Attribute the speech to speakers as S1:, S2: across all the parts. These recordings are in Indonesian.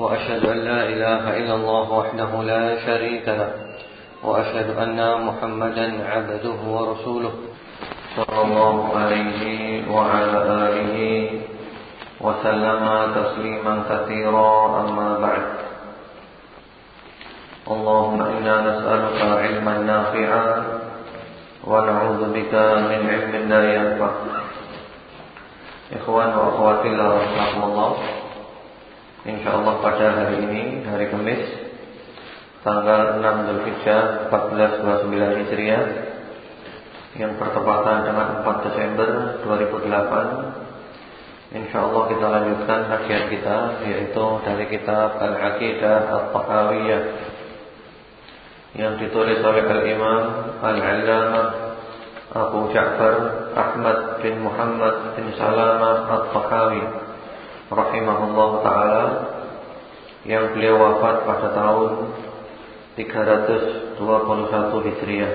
S1: وأشهد أن لا إله إلا الله وحده لا شريك له وأشهد أن محمدا عبده ورسوله صلى الله عليه وعلى آله وسلم تسليما كثيرا. أما بعد اللهم إنا نسألك علما نافعا ونعوذ بك من علم لا ينفع. إخوان وأخواتي الله رحمة الله. InsyaAllah pada hari ini Hari Kamis Tanggal 6 Zulhijjah 1429 Hijriah Yang bertepatan dengan 4 Desember 2008 InsyaAllah kita lanjutkan kajian kita Yaitu dari kitab Al-Aqidah Al-Tahawiyah Yang ditulis oleh Al-Imam Al-Allamah Abu Ja'far Ahmad bin Muhammad bin Salamah Al-Tahawi rahimahullah taala yang beliau wafat pada tahun 321 Hijriah.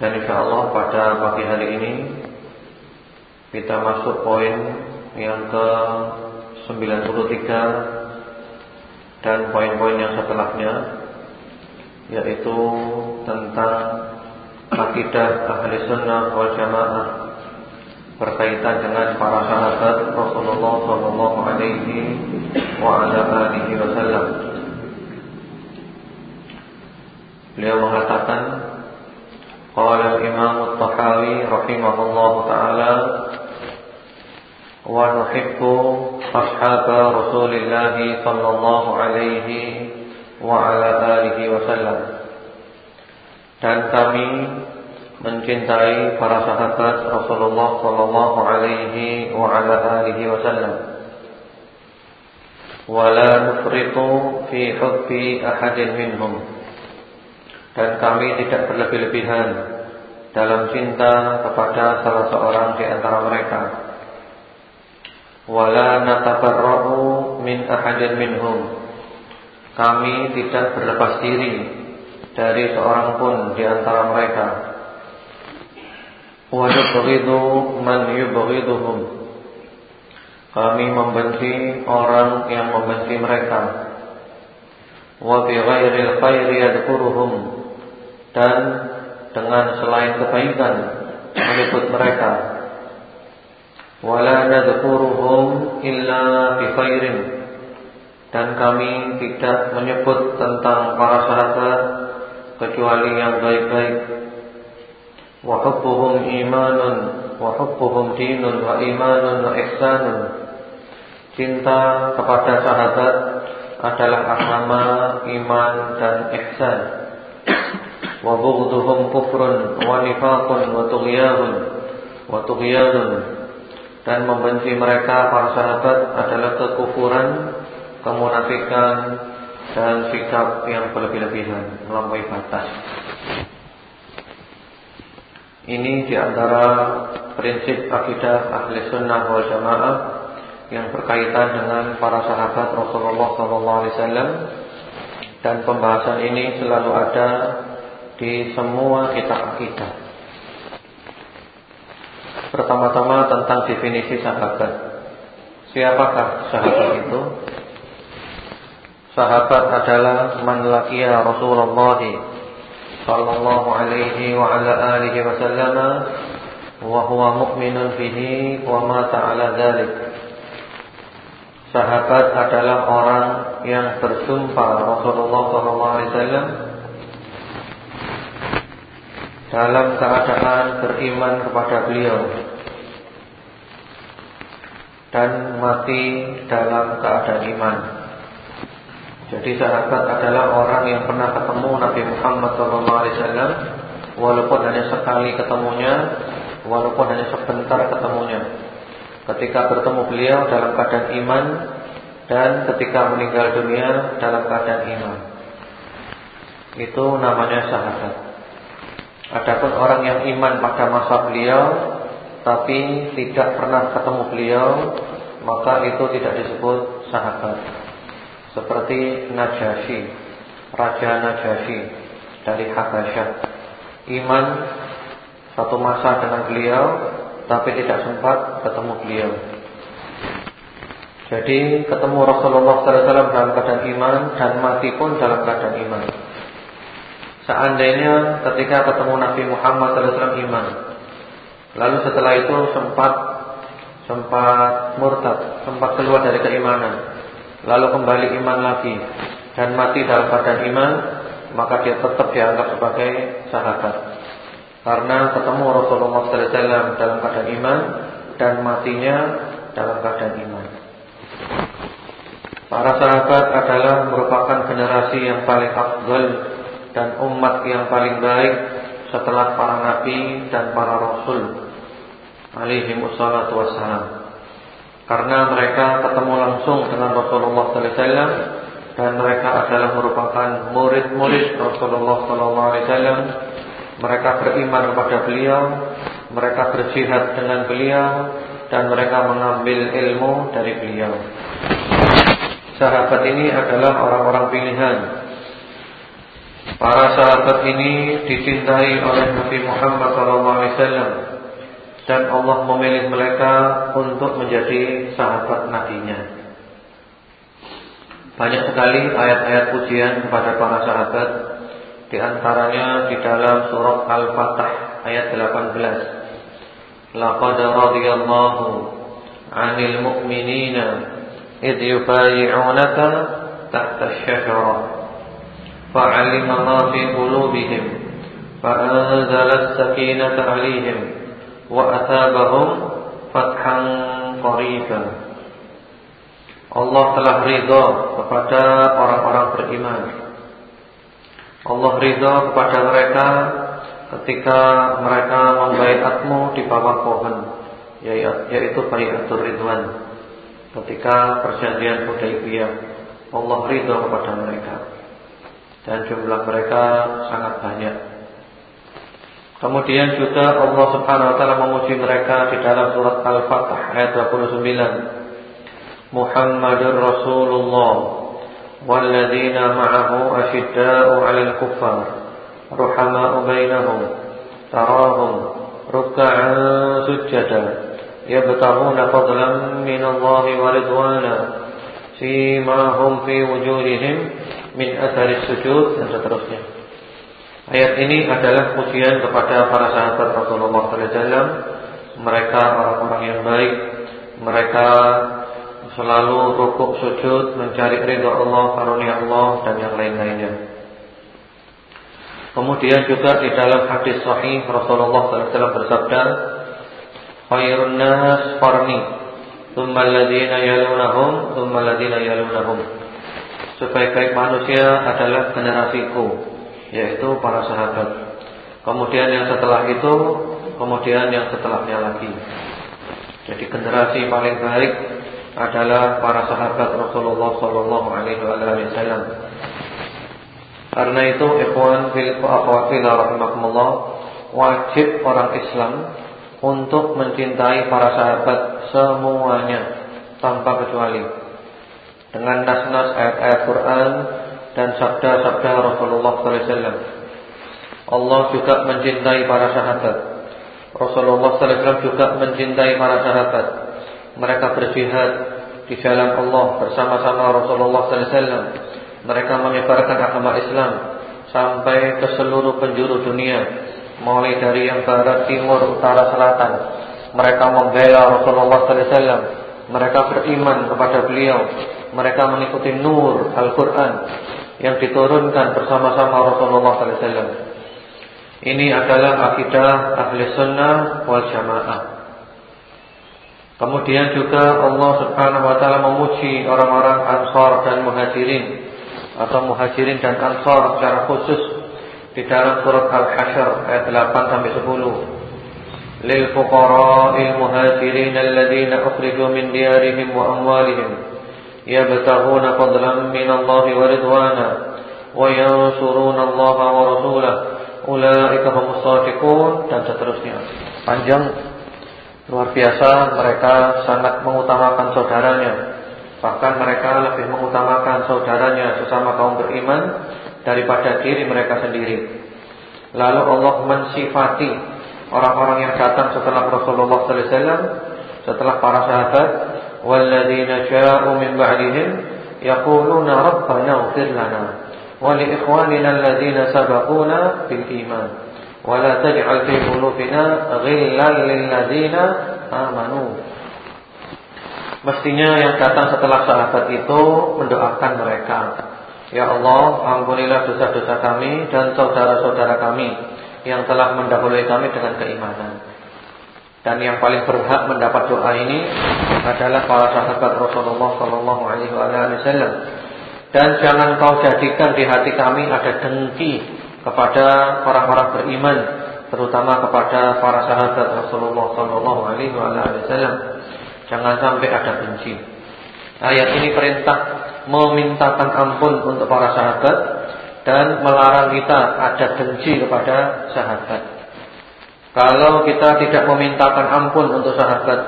S1: Dan insyaallah pada pagi hari ini kita masuk poin yang ke 93 dan poin-poin yang setelahnya yaitu tentang akidah ahli sunnah wal jamaah berkaitan dengan para sahabat Rasulullah sallallahu alaihi wasallam. Beliau mengatakan Qala Imam At-Tahawi rahimahullahu taala wa nuhibbu ashab Rasulillah sallallahu alaihi wa ala alihi wasallam. Dan kami mencintai para sahabat Rasulullah sallallahu alaihi wa ala alihi wasallam. Wala nufritu fi hubbi ahadin minhum. Dan kami tidak berlebih-lebihan dalam cinta kepada salah seorang di antara mereka. Wala natabarra'u min ahadin minhum. Kami tidak berlepas diri dari seorang pun di antara mereka nubghidu man yubghiduhum kami membenci orang yang membenci mereka. wa bi ghairil khairi yadhkuruhum dan dengan selain kebaikan menyebut mereka. wala nadhkuruhum illa bi khairin dan kami tidak menyebut tentang para sahabat kecuali yang baik-baik وحبهم إيمان وحبهم دين وإيمان وإحسان Cinta kepada sahabat adalah agama, iman dan ihsan. Wa bughdhuhum kufrun wa nifaqun wa tughyanun wa tughyanun dan membenci mereka para sahabat adalah kekufuran, kemunafikan dan sikap yang berlebih-lebihan melampaui batas. Ini di antara prinsip akidah ahli sunnah wal jamaah yang berkaitan dengan para sahabat Rasulullah SAW dan pembahasan ini selalu ada di semua kitab akidah. Pertama-tama tentang definisi sahabat. Siapakah sahabat itu? Sahabat adalah man laqiya Rasulullah صلى الله عليه وعلى آله وسلم وهو مؤمن به ومات على ذلك Sahabat adalah orang yang bersumpah Rasulullah SAW dalam keadaan beriman kepada beliau dan mati dalam keadaan iman. Jadi sahabat adalah orang yang pernah ketemu Nabi Muhammad SAW Walaupun hanya sekali ketemunya Walaupun hanya sebentar ketemunya Ketika bertemu beliau dalam keadaan iman Dan ketika meninggal dunia dalam keadaan iman Itu namanya sahabat. Adapun orang yang iman pada masa beliau tapi tidak pernah ketemu beliau, maka itu tidak disebut sahabat. Seperti Najasyi, Raja Najasyi dari Habasyah. Iman satu masa dengan beliau tapi tidak sempat ketemu beliau. Jadi ketemu Rasulullah SAW dalam keadaan iman dan mati pun dalam keadaan iman. Seandainya ketika ketemu Nabi Muhammad SAW iman, lalu setelah itu sempat sempat murtad, sempat keluar dari keimanan, lalu kembali iman lagi dan mati dalam keadaan iman, maka dia tetap dianggap sebagai sahabat. Karena ketemu Rasulullah SAW dalam keadaan iman dan matinya dalam keadaan iman. Para sahabat adalah merupakan generasi yang paling afdal dan umat yang paling baik setelah para nabi dan para rasul alaihi wassalatu wassalam. Karena mereka ketemu langsung dengan Rasulullah wasallam dan mereka adalah merupakan murid-murid Rasulullah wasallam. Mereka beriman kepada beliau, mereka berjihad dengan beliau dan mereka mengambil ilmu dari beliau. Sahabat ini adalah orang-orang pilihan Para sahabat ini dicintai oleh Nabi Muhammad SAW dan Allah memilih mereka untuk menjadi sahabat nabinya. Banyak sekali ayat-ayat pujian kepada para sahabat di antaranya di dalam surah Al-Fatah ayat 18. Laqad radiyallahu 'anil mu'minina id yubayyi'unaka tahta asy-syajarah fa'alima ma fi qulubihim fa'anzala as-sakinata 'alaihim وأثابهم فتحا قريبا Allah telah ridha kepada orang-orang beriman Allah ridha kepada mereka ketika mereka membaiatmu di bawah pohon yaitu baiatur ridwan ketika perjanjian Hudaybiyah Allah ridho kepada mereka dan jumlah mereka sangat banyak. Kemudian juga Allah Subhanahu wa taala memuji mereka di dalam surat Al-Fatah ayat 29. Muhammadur Rasulullah walladzina ma'ahu asyidda'u 'alal kuffar rahama'u bainahum tarahum ruk'an sujada yabtaghuna fadlan min Allah wa ridwana fi ma hum fi wujuhihim min athari sujud dan seterusnya. Ayat ini adalah pujian kepada para sahabat Rasulullah SAW. Mereka orang-orang yang baik. Mereka selalu rukuk sujud, mencari ridha Allah, karunia Allah dan yang lain-lainnya. Kemudian juga di dalam hadis sahih Rasulullah SAW bersabda, khairun nas qarni thumma alladhina yalunahum thumma alladhina yalunahum sebaik-baik manusia adalah generasiku yaitu para sahabat. Kemudian yang setelah itu kemudian yang setelahnya lagi. Jadi generasi paling baik adalah para sahabat Rasulullah sallallahu alaihi wasallam. Karena itu ikhwan fil akhwati rahimakumullah wajib orang Islam untuk mencintai para sahabat semuanya tanpa kecuali. Dengan nas-nas ayat-ayat Quran dan sabda-sabda Rasulullah SAW. Allah juga mencintai para sahabat. Rasulullah SAW juga mencintai para sahabat. Mereka berjihad di jalan Allah bersama-sama Rasulullah SAW. Mereka menyebarkan agama Islam sampai ke seluruh penjuru dunia mulai dari yang barat, timur, utara, selatan. Mereka membela Rasulullah SAW. Mereka beriman kepada beliau. Mereka mengikuti nur Al-Quran yang diturunkan bersama-sama Rasulullah SAW. Ini adalah akidah ahli sunnah wal jamaah. Kemudian juga Allah Subhanahu Wa Taala memuji orang-orang Ansar dan Muhajirin atau Muhajirin dan Ansar secara khusus di dalam surat Al-Hasyr ayat 8 sampai 10 lil fuqara'il muhajirin alladziina ukhriju min diyarihim Allah wa ridwana wa yansuruna Allah wa rasulahu ulaika humus shadiqun dan seterusnya. Panjang luar biasa mereka sangat mengutamakan saudaranya. Bahkan mereka lebih mengutamakan saudaranya sesama kaum beriman daripada diri mereka sendiri. Lalu Allah mensifati orang-orang yang datang setelah Rasulullah sallallahu alaihi wasallam, setelah para sahabat, walladzina ja'u min ba'dihim yaquluna rabbana ighfir lana ولإخواننا الذين سبقونا بالإيمان ولا تجعل في قلوبنا غلا للذين آمنوا Mestinya yang datang setelah sahabat itu mendoakan mereka. Ya Allah, ampunilah dosa-dosa kami dan saudara-saudara kami yang telah mendahului kami dengan keimanan. Dan yang paling berhak mendapat doa ini adalah para sahabat Rasulullah Sallallahu Alaihi Wasallam dan jangan kau jadikan di hati kami ada dengki kepada orang-orang beriman, terutama kepada para sahabat Rasulullah sallallahu alaihi wasallam. Jangan sampai ada benci. Ayat ini perintah memintakan ampun untuk para sahabat dan melarang kita ada benci kepada sahabat. Kalau kita tidak memintakan ampun untuk sahabat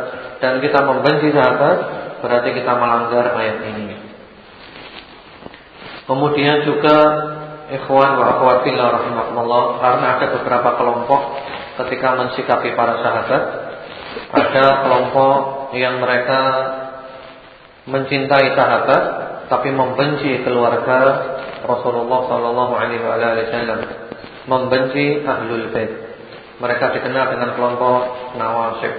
S1: dan kita membenci sahabat, berarti kita melanggar ayat ini. Kemudian juga ikhwan wa akhwat fillah rahimakumullah karena ada beberapa kelompok ketika mensikapi para sahabat ada kelompok yang mereka mencintai sahabat tapi membenci keluarga Rasulullah sallallahu alaihi wasallam membenci ahlul bait mereka dikenal dengan kelompok nawasib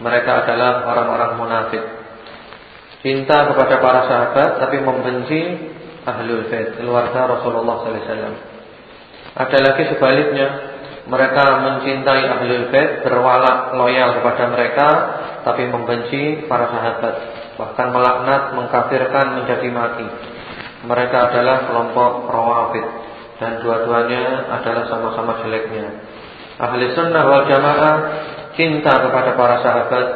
S1: mereka adalah orang-orang munafik cinta kepada para sahabat tapi membenci ahlul bait keluarga Rasulullah wasallam. Ada lagi sebaliknya, mereka mencintai ahlul bait, berwala loyal kepada mereka tapi membenci para sahabat, bahkan melaknat, mengkafirkan, menjadi mati. Mereka adalah kelompok rawafid dan dua-duanya adalah sama-sama jeleknya. Ahli sunnah wal jamaah cinta kepada para sahabat,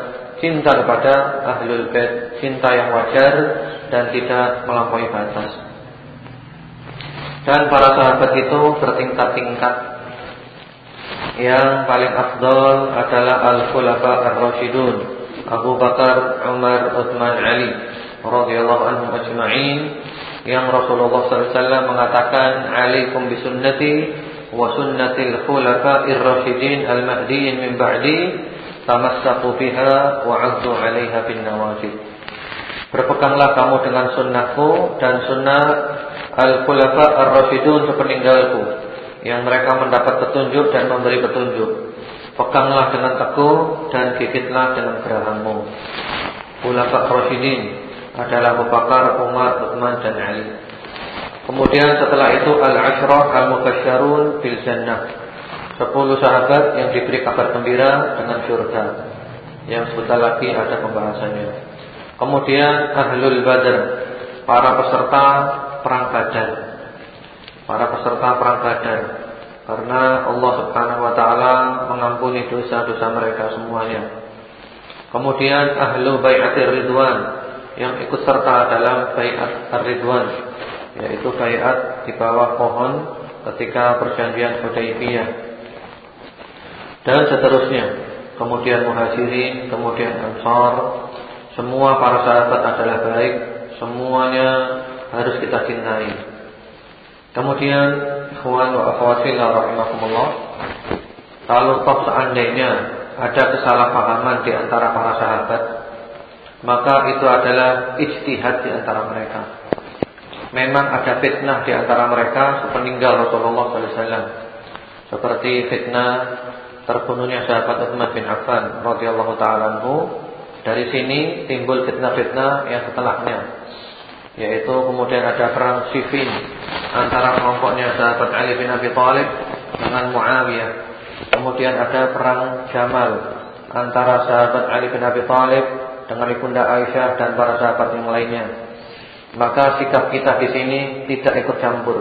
S1: cinta kepada ahlul bait, cinta yang wajar dan tidak melampaui batas. Dan para sahabat itu bertingkat-tingkat Yang paling afdol adalah Al-Khulafa Ar-Rashidun Abu Bakar, Umar, Uthman, Ali radhiyallahu anhum ajma'in Yang Rasulullah SAW mengatakan Alaikum bisunnati Ir-rashidin al-mahdiin min ba'di Tamassaku biha wa 'addu 'alaiha bin nawajid Berpeganglah kamu dengan sunnahku dan sunnah Al-Khulafa Ar-Rasyidun sepeninggalku yang mereka mendapat petunjuk dan memberi petunjuk. Peganglah dengan teguh dan gigitlah dengan gerahammu. Khulafa Ar-Rasyidin adalah Abu Bakar, Umar, dan Ali. Kemudian setelah itu Al-Ashrah Al-Mubasysyarun bil Jannah. Sepuluh sahabat yang diberi kabar gembira dengan surga. Yang sebentar lagi ada pembahasannya. Kemudian Ahlul Badr, para peserta perang Badar. Para peserta perang Badar. Karena Allah Subhanahu wa taala mengampuni dosa-dosa mereka semuanya. Kemudian ahlu bai'atir ridwan yang ikut serta dalam bai'at ar-ridwan yaitu bai'at di bawah pohon ketika perjanjian Hudaybiyah. Dan seterusnya. Kemudian muhajirin, kemudian ansar, semua para sahabat adalah baik, semuanya harus kita cintai. Kemudian ikhwan wa fillah rahimakumullah. Kalau toh seandainya ada kesalahpahaman di antara para sahabat, maka itu adalah ijtihad di antara mereka. Memang ada fitnah di antara mereka sepeninggal Rasulullah SAW. Seperti fitnah terbunuhnya sahabat Utsman bin Affan radhiyallahu taala Dari sini timbul fitnah-fitnah yang setelahnya yaitu kemudian ada perang Siffin antara kelompoknya sahabat Ali bin Abi Thalib dengan Muawiyah. Kemudian ada perang Jamal antara sahabat Ali bin Abi Thalib dengan ibunda Aisyah dan para sahabat yang lainnya. Maka sikap kita di sini tidak ikut campur.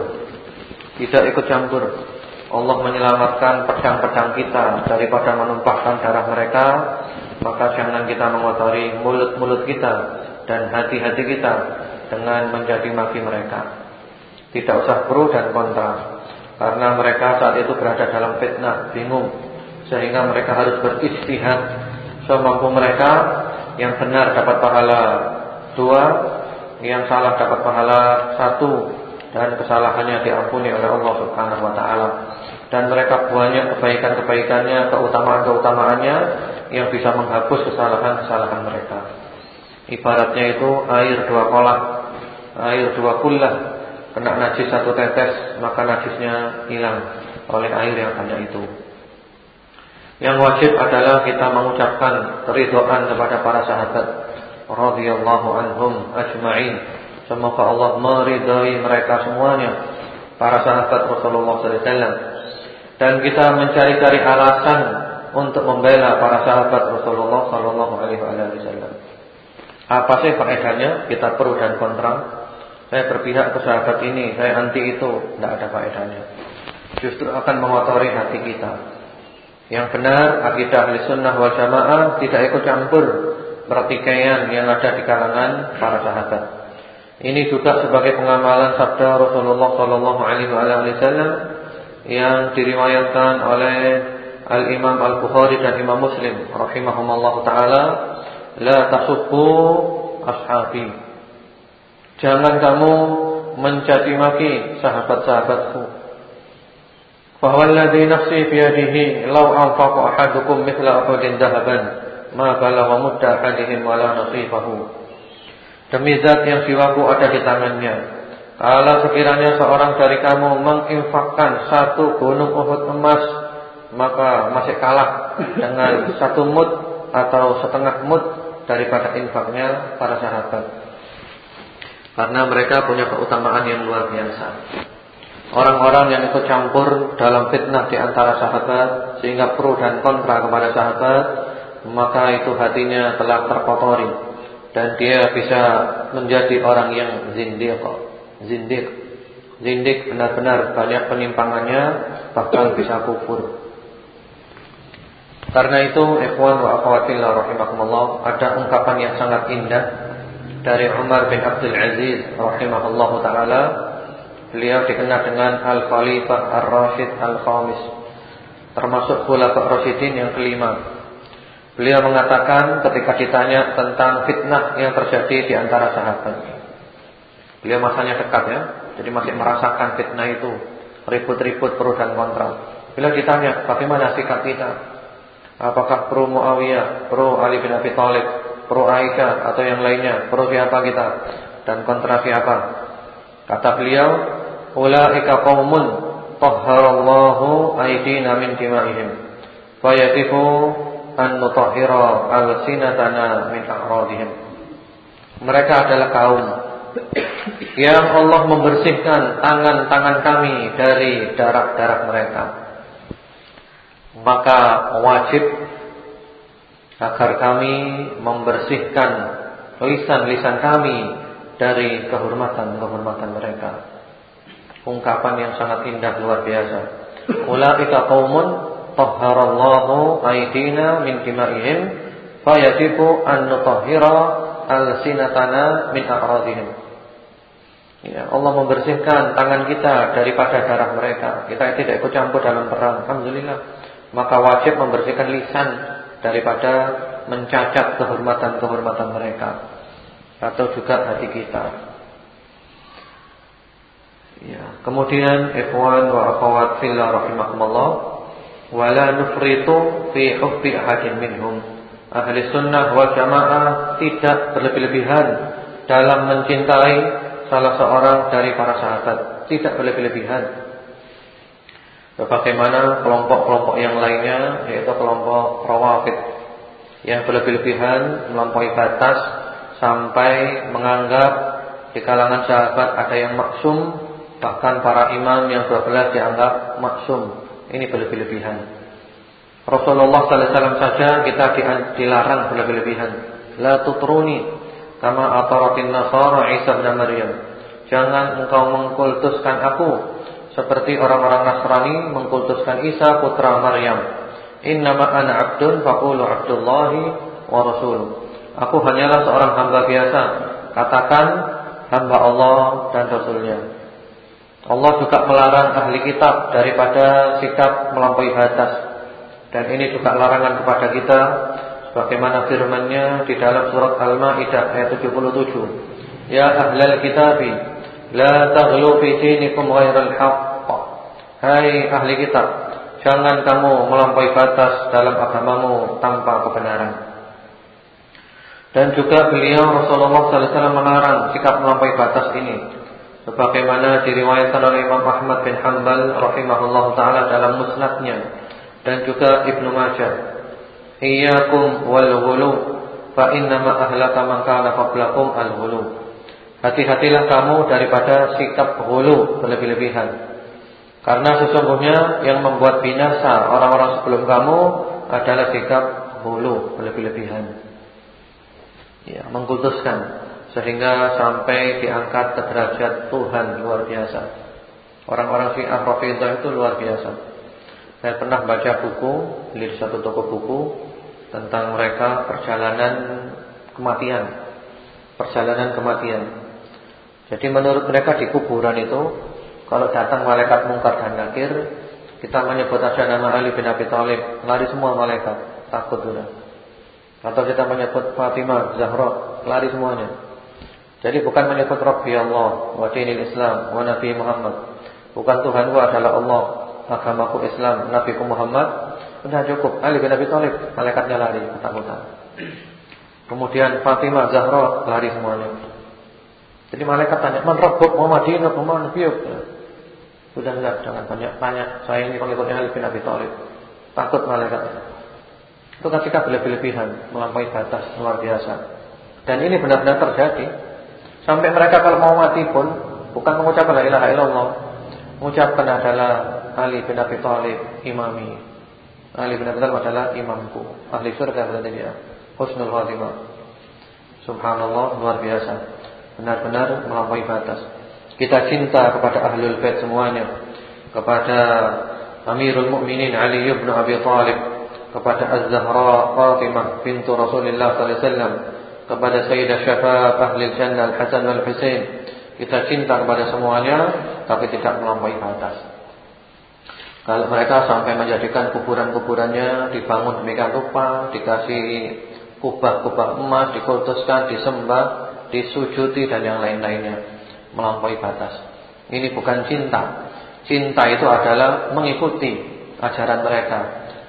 S1: Tidak ikut campur. Allah menyelamatkan pedang-pedang kita daripada menumpahkan darah mereka, maka jangan kita mengotori mulut-mulut kita dan hati-hati kita dengan menjadi maki mereka. Tidak usah pro dan kontra. Karena mereka saat itu berada dalam fitnah, bingung. Sehingga mereka harus beristihad semampu mereka. Yang benar dapat pahala dua, yang salah dapat pahala satu dan kesalahannya diampuni oleh Allah Subhanahu wa taala. Dan mereka banyak kebaikan-kebaikannya, keutamaan-keutamaannya yang bisa menghapus kesalahan-kesalahan mereka. Ibaratnya itu air dua kolak, air dua kullah, kena najis satu tetes, maka najisnya hilang oleh air yang banyak itu. Yang wajib adalah kita mengucapkan keridhaan kepada para sahabat radhiyallahu anhum ajma'in. Semoga Allah meridai mereka semuanya Para sahabat Rasulullah SAW Dan kita mencari-cari alasan Untuk membela para sahabat Rasulullah SAW Apa sih faedahnya? Kita pro dan kontra. Saya berpihak ke sahabat ini Saya anti itu. Tidak ada faedahnya. Justru akan mengotori hati kita. Yang benar Akidah ahli sunnah wal jamaah Tidak ikut campur Pertikaian yang ada di kalangan para sahabat ini juga sebagai pengamalan sabda Rasulullah sallallahu alaihi wasallam yang diriwayatkan oleh Al Imam Al Bukhari dan Imam Muslim rahimahumallahu taala, la tasubbu ashabi. Jangan kamu mencaci maki sahabat-sahabatku. Fawalladhi nafsi biyadihi law anfaqa ahadukum mithla uhudin dhahaban ma balagha mudda ahadihim wala nasifahu. Demi zat yang jiwaku ada di tangannya. Kalau sekiranya seorang dari kamu menginfakkan satu gunung Uhud emas Maka masih kalah dengan satu mud atau setengah mud daripada infaknya para sahabat. Karena mereka punya keutamaan yang luar biasa. Orang-orang yang ikut campur dalam fitnah di antara sahabat Sehingga pro dan kontra kepada sahabat Maka itu hatinya telah terkotori dan dia bisa menjadi orang yang zindiq. Zindiq. Zindiq benar-benar banyak penyimpangannya bahkan bisa kufur. Karena itu ikhwan wa akhwatillah rahimakumullah ada ungkapan yang sangat indah dari Umar bin Abdul Aziz rahimahullah taala. Beliau dikenal dengan Al-Khalifah Ar-Rasyid Al-Khamis. Termasuk Khulafa Rasyidin yang kelima. Beliau mengatakan ketika ditanya tentang fitnah yang terjadi di antara sahabat. Beliau masanya dekat ya, jadi masih merasakan fitnah itu, ribut-ribut pro dan kontra. Beliau ditanya, bagaimana sikap kita? Apakah pro Muawiyah, pro Ali bin Abi Thalib, pro Aisyah atau yang lainnya, pro siapa kita dan kontra siapa? Kata beliau, ulaika qaumun tahharallahu aydina min dima'ihim. Fayatifu an nutahhira al-sinatana min a'radihim. Mereka adalah kaum yang Allah membersihkan tangan-tangan kami dari darah-darah mereka. Maka wajib agar kami membersihkan lisan-lisan kami dari kehormatan-kehormatan mereka. Ungkapan yang sangat indah luar biasa. Ulaika qaumun tahharallahu aydina min dima'ihim fayatibu an nutahhira al-sinatana min a'radihim. Ya, Allah membersihkan tangan kita daripada darah mereka. Kita tidak ikut campur dalam perang. Alhamdulillah. Maka wajib membersihkan lisan daripada mencacat kehormatan-kehormatan mereka atau juga hati kita. Ya, kemudian ikhwan wa akhwat fillah rahimakumullah wala nufritu fi hubbi ahadin minhum. Ahli sunnah wal jamaah tidak berlebih-lebihan dalam mencintai salah seorang dari para sahabat, tidak berlebih-lebihan. Bagaimana kelompok-kelompok yang lainnya yaitu kelompok rawafid yang berlebih-lebihan melampaui batas sampai menganggap di kalangan sahabat ada yang maksum bahkan para imam yang 12 dianggap maksum ini berlebih-lebihan. Rasulullah sallallahu alaihi wasallam saja kita dilarang berlebih-lebihan. La tutruni kama ataratin nasara Isa bin Maryam. Jangan engkau mengkultuskan aku seperti orang-orang Nasrani mengkultuskan Isa putra Maryam. Innama ana 'abdun faqulu 'abdullahi wa rasul. Aku hanyalah seorang hamba biasa. Katakan hamba Allah dan Rasulnya. Allah juga melarang ahli kitab daripada sikap melampaui batas. Dan ini juga larangan kepada kita Bagaimana firman-Nya di dalam surat Al-Maidah ayat 77. Ya ahlal kitabi, la taghlu fi dinikum ghairal haqq. Hai ahli kitab, jangan kamu melampaui batas dalam agamamu tanpa kebenaran. Dan juga beliau Rasulullah SAW melarang sikap melampaui batas ini. Sebagaimana diriwayatkan oleh Imam Ahmad bin Hanbal rahimahullah taala dalam musnadnya dan juga Ibnu Majah Iyyakum wal ghulu fa innama ahlaka man kana qablakum al ghulu. Hati-hatilah kamu daripada sikap ghulu berlebih-lebihan. Karena sesungguhnya yang membuat binasa orang-orang sebelum kamu adalah sikap ghulu berlebih-lebihan. Ya, mengkultuskan sehingga sampai diangkat ke derajat Tuhan luar biasa. Orang-orang Syiah Rafidhah itu luar biasa. Saya pernah baca buku, beli di satu toko buku tentang mereka perjalanan kematian. Perjalanan kematian. Jadi menurut mereka di kuburan itu kalau datang malaikat mungkar dan nakir, kita menyebut aja nama Ali bin Abi Thalib, lari semua malaikat, takut sudah. Atau kita menyebut Fatimah, Zahra, lari semuanya. Jadi bukan menyebut Rabbi Allah wa dinil Islam wa Nabi Muhammad. Bukan Tuhanku adalah Allah, agamaku Islam, Nabiku Muhammad, Sudah cukup. Ali bin Abi Thalib, malaikatnya lari ketakutan. Kemudian Fatimah, Zahra lari semuanya. Jadi malaikat tanya, "Man rabbuk wa man nabiyuk?" Sudah enggak, jangan banyak tanya. Saya ini pengikutnya Ali bin Abi Thalib. Takut malaikat. Itu ketika berlebih-lebihan, melampaui batas luar biasa. Dan ini benar-benar terjadi. Sampai mereka kalau mau mati pun bukan mengucapkan la ilaha illallah, mengucapkan adalah Ali bin Abi Thalib imami. Ali bin Abi Thalib adalah imamku. Ahli surga berarti dia. Husnul khatimah. Subhanallah luar biasa. Benar-benar melampaui batas. Kita cinta kepada ahlul bait semuanya. Kepada Amirul Mukminin Ali bin Abi Thalib, kepada Az-Zahra Fatimah bintu Rasulullah sallallahu alaihi wasallam, kepada Sayyidah Syafaq ahli jannah Al-Hasan wal Husain. Kita cinta kepada semuanya tapi tidak melampaui batas. Kalau mereka sampai menjadikan kuburan-kuburannya dibangun demikian rupa, dikasih kubah-kubah emas, dikultuskan, disembah, disujuti dan yang lain-lainnya, melampaui batas. Ini bukan cinta. Cinta itu adalah mengikuti ajaran mereka,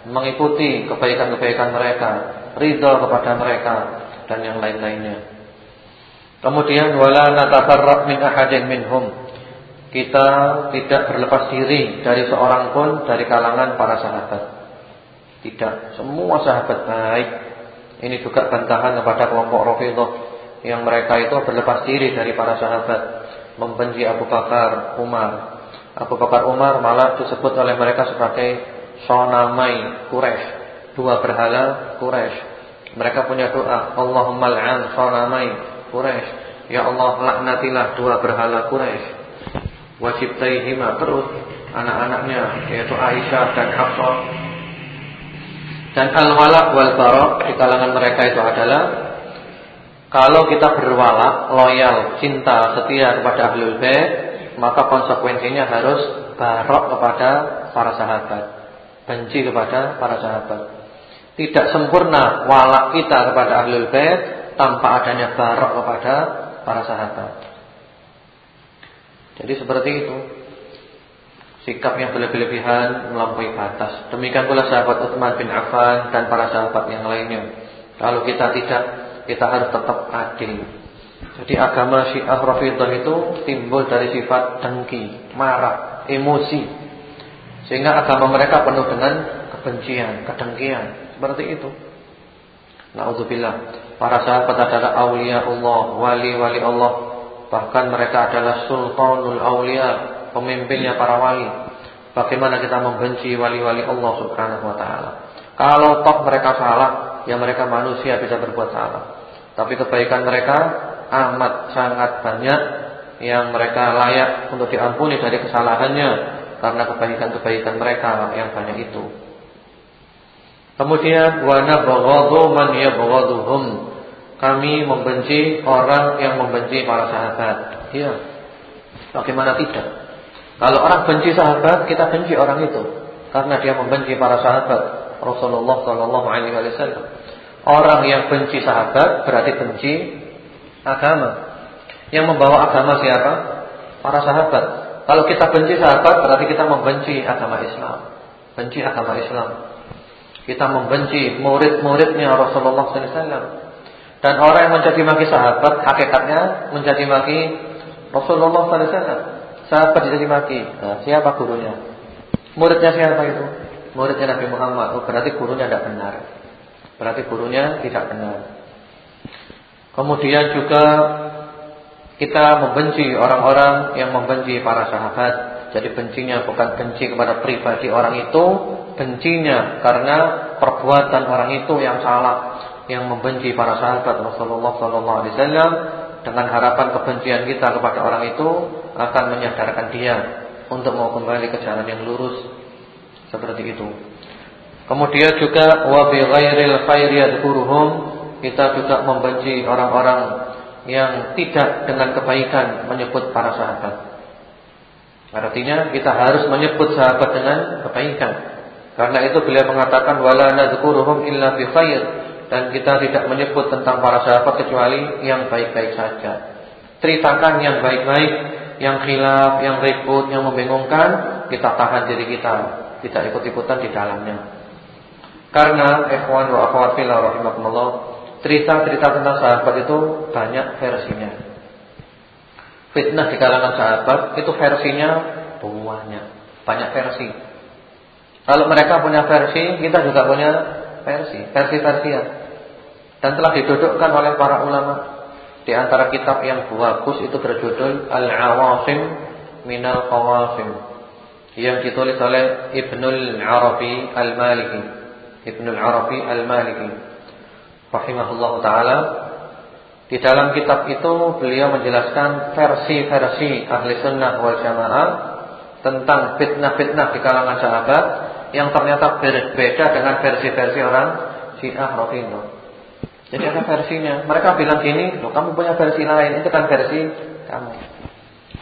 S1: mengikuti kebaikan-kebaikan mereka, ridha kepada mereka dan yang lain-lainnya. Kemudian wala natafarraq min ahadin minhum kita tidak berlepas diri dari seorang pun dari kalangan para sahabat. Tidak, semua sahabat baik. Ini juga bantahan kepada kelompok Rafidhah yang mereka itu berlepas diri dari para sahabat, membenci Abu Bakar, Umar. Abu Bakar Umar malah disebut oleh mereka sebagai sonamai Quraisy, dua berhala Quraisy. Mereka punya doa, Allahumma al'an sonamai Quraisy. Ya Allah laknatilah dua berhala Quraisy wajib taihima terus anak-anaknya yaitu Aisyah dan Hafsah dan al-wala wal bara di kalangan mereka itu adalah kalau kita berwala, loyal, cinta, setia kepada ahlul bait, maka konsekuensinya harus barok kepada para sahabat, benci kepada para sahabat. Tidak sempurna wala kita kepada ahlul bait tanpa adanya barok kepada para sahabat. Jadi seperti itu. Sikap yang berlebih-lebihan melampaui batas. Demikian pula sahabat Utsman bin Affan dan para sahabat yang lainnya. Kalau kita tidak, kita harus tetap adil. Jadi agama Syiah Rafidhah itu timbul dari sifat dengki, marah, emosi. Sehingga agama mereka penuh dengan kebencian, kedengkian. Seperti itu. Nauzubillah. Para sahabat adalah aulia Allah, wali-wali Allah Bahkan mereka adalah sultanul aulia, pemimpinnya para wali. Bagaimana kita membenci wali-wali Allah Subhanahu wa taala? Kalau toh mereka salah, ya mereka manusia bisa berbuat salah. Tapi kebaikan mereka amat sangat banyak yang mereka layak untuk diampuni dari kesalahannya karena kebaikan-kebaikan mereka yang banyak itu. Kemudian wa nabghadhu man yabghaduhum kami membenci orang yang membenci para sahabat. Iya. Bagaimana tidak? Kalau orang benci sahabat, kita benci orang itu karena dia membenci para sahabat Rasulullah sallallahu alaihi wasallam. Orang yang benci sahabat berarti benci agama. Yang membawa agama siapa? Para sahabat. Kalau kita benci sahabat berarti kita membenci agama Islam. Benci agama Islam. Kita membenci murid-muridnya Rasulullah wasallam. Dan orang yang menjadi maki sahabat hakikatnya menjadi maki Rasulullah wasallam. Sahabat dicaci maki. Nah, siapa gurunya? Muridnya siapa itu? Muridnya Nabi Muhammad. Oh, berarti gurunya tidak benar. Berarti gurunya tidak benar. Kemudian juga kita membenci orang-orang yang membenci para sahabat. Jadi bencinya bukan benci kepada pribadi orang itu, bencinya karena perbuatan orang itu yang salah, yang membenci para sahabat Rasulullah sallallahu alaihi wasallam dengan harapan kebencian kita kepada orang itu akan menyadarkan dia untuk mau kembali ke jalan yang lurus seperti itu. Kemudian juga wa bi ghairil khairi yadhkuruhum kita juga membenci orang-orang yang tidak dengan kebaikan menyebut para sahabat. Artinya kita harus menyebut sahabat dengan kebaikan. Karena itu beliau mengatakan wala nadhkuruhum illa bi khair dan kita tidak menyebut tentang para sahabat kecuali yang baik-baik saja. Ceritakan yang baik-baik, yang khilaf, yang ribut, yang membingungkan, kita tahan diri kita, tidak ikut-ikutan di dalamnya. Karena ikhwan wa akhwat fillah rahimakumullah, cerita-cerita tentang sahabat itu banyak versinya. Fitnah di kalangan sahabat itu versinya banyak, banyak versi. Kalau mereka punya versi, kita juga punya versi, versi-versian. Dan telah didudukkan oleh para ulama. Di antara kitab yang bagus itu berjudul Al-Awasim Minal Qawasim yang ditulis oleh Ibnul Arabi Al-Maliki. Ibnul Arabi Al-Maliki. Rahimahullah taala di dalam kitab itu beliau menjelaskan versi-versi ahli sunnah wal jamaah tentang fitnah-fitnah di kalangan sahabat yang ternyata berbeda dengan versi-versi orang Syiah Rafidhah. Jadi ada versinya. Mereka bilang gini, loh kamu punya versi lain, itu kan versi kamu.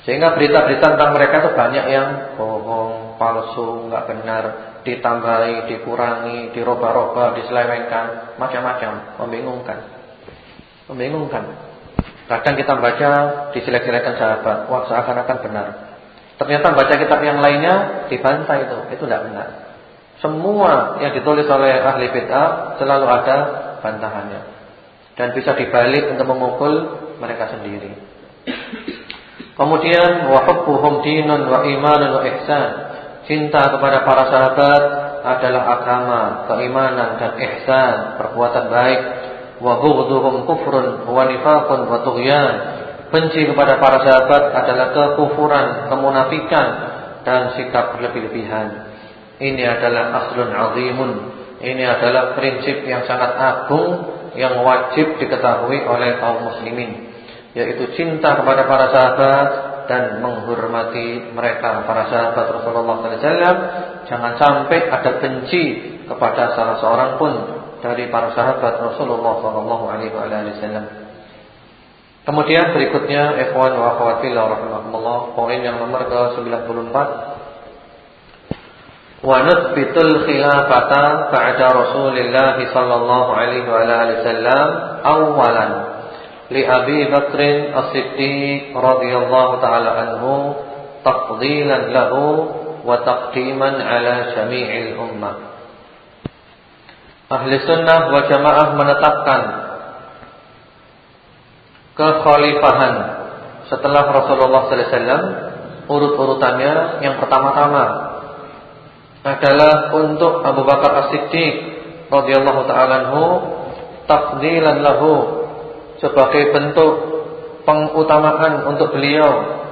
S1: Sehingga berita-berita tentang mereka itu banyak yang bohong, palsu, nggak benar, ditambahi, dikurangi, diroba-roba, diselewengkan, macam-macam, membingungkan. Membingungkan. Kadang kita baca diselek-selekkan sahabat, wah seakan-akan benar. Ternyata baca kitab yang lainnya dibantai itu, itu tidak benar. Semua yang ditulis oleh ahli bid'ah selalu ada bantahannya dan bisa dibalik untuk memukul mereka sendiri. Kemudian wa hubbuhum dinun wa imanun wa ihsan. Cinta kepada para sahabat adalah agama, keimanan dan ihsan, perbuatan baik. Wa bughdhuhum kufrun wa nifaqun wa tughyan. Benci kepada para sahabat adalah kekufuran, kemunafikan dan sikap berlebih-lebihan. Ini adalah aslun azimun. Ini adalah prinsip yang sangat agung yang wajib diketahui oleh kaum muslimin yaitu cinta kepada para sahabat dan menghormati mereka para sahabat Rasulullah SAW jangan sampai ada benci kepada salah seorang pun dari para sahabat Rasulullah sallallahu alaihi wasallam. Kemudian berikutnya ikhwan wa akhwati rahimakumullah, poin yang nomor ke-94 wa nuthbitul khilafata ba'da Rasulillah sallallahu alaihi wasallam awalan li Abi Bakr As-Siddiq radhiyallahu taala anhu tafdilan lahu wa taqdiman ala jami'il ummah Ahli sunnah wa jamaah menetapkan kekhalifahan setelah Rasulullah sallallahu alaihi wasallam urut-urutannya yang pertama-tama adalah untuk Abu Bakar As-Siddiq radhiyallahu taala anhu tafdilan lahu sebagai bentuk pengutamaan untuk beliau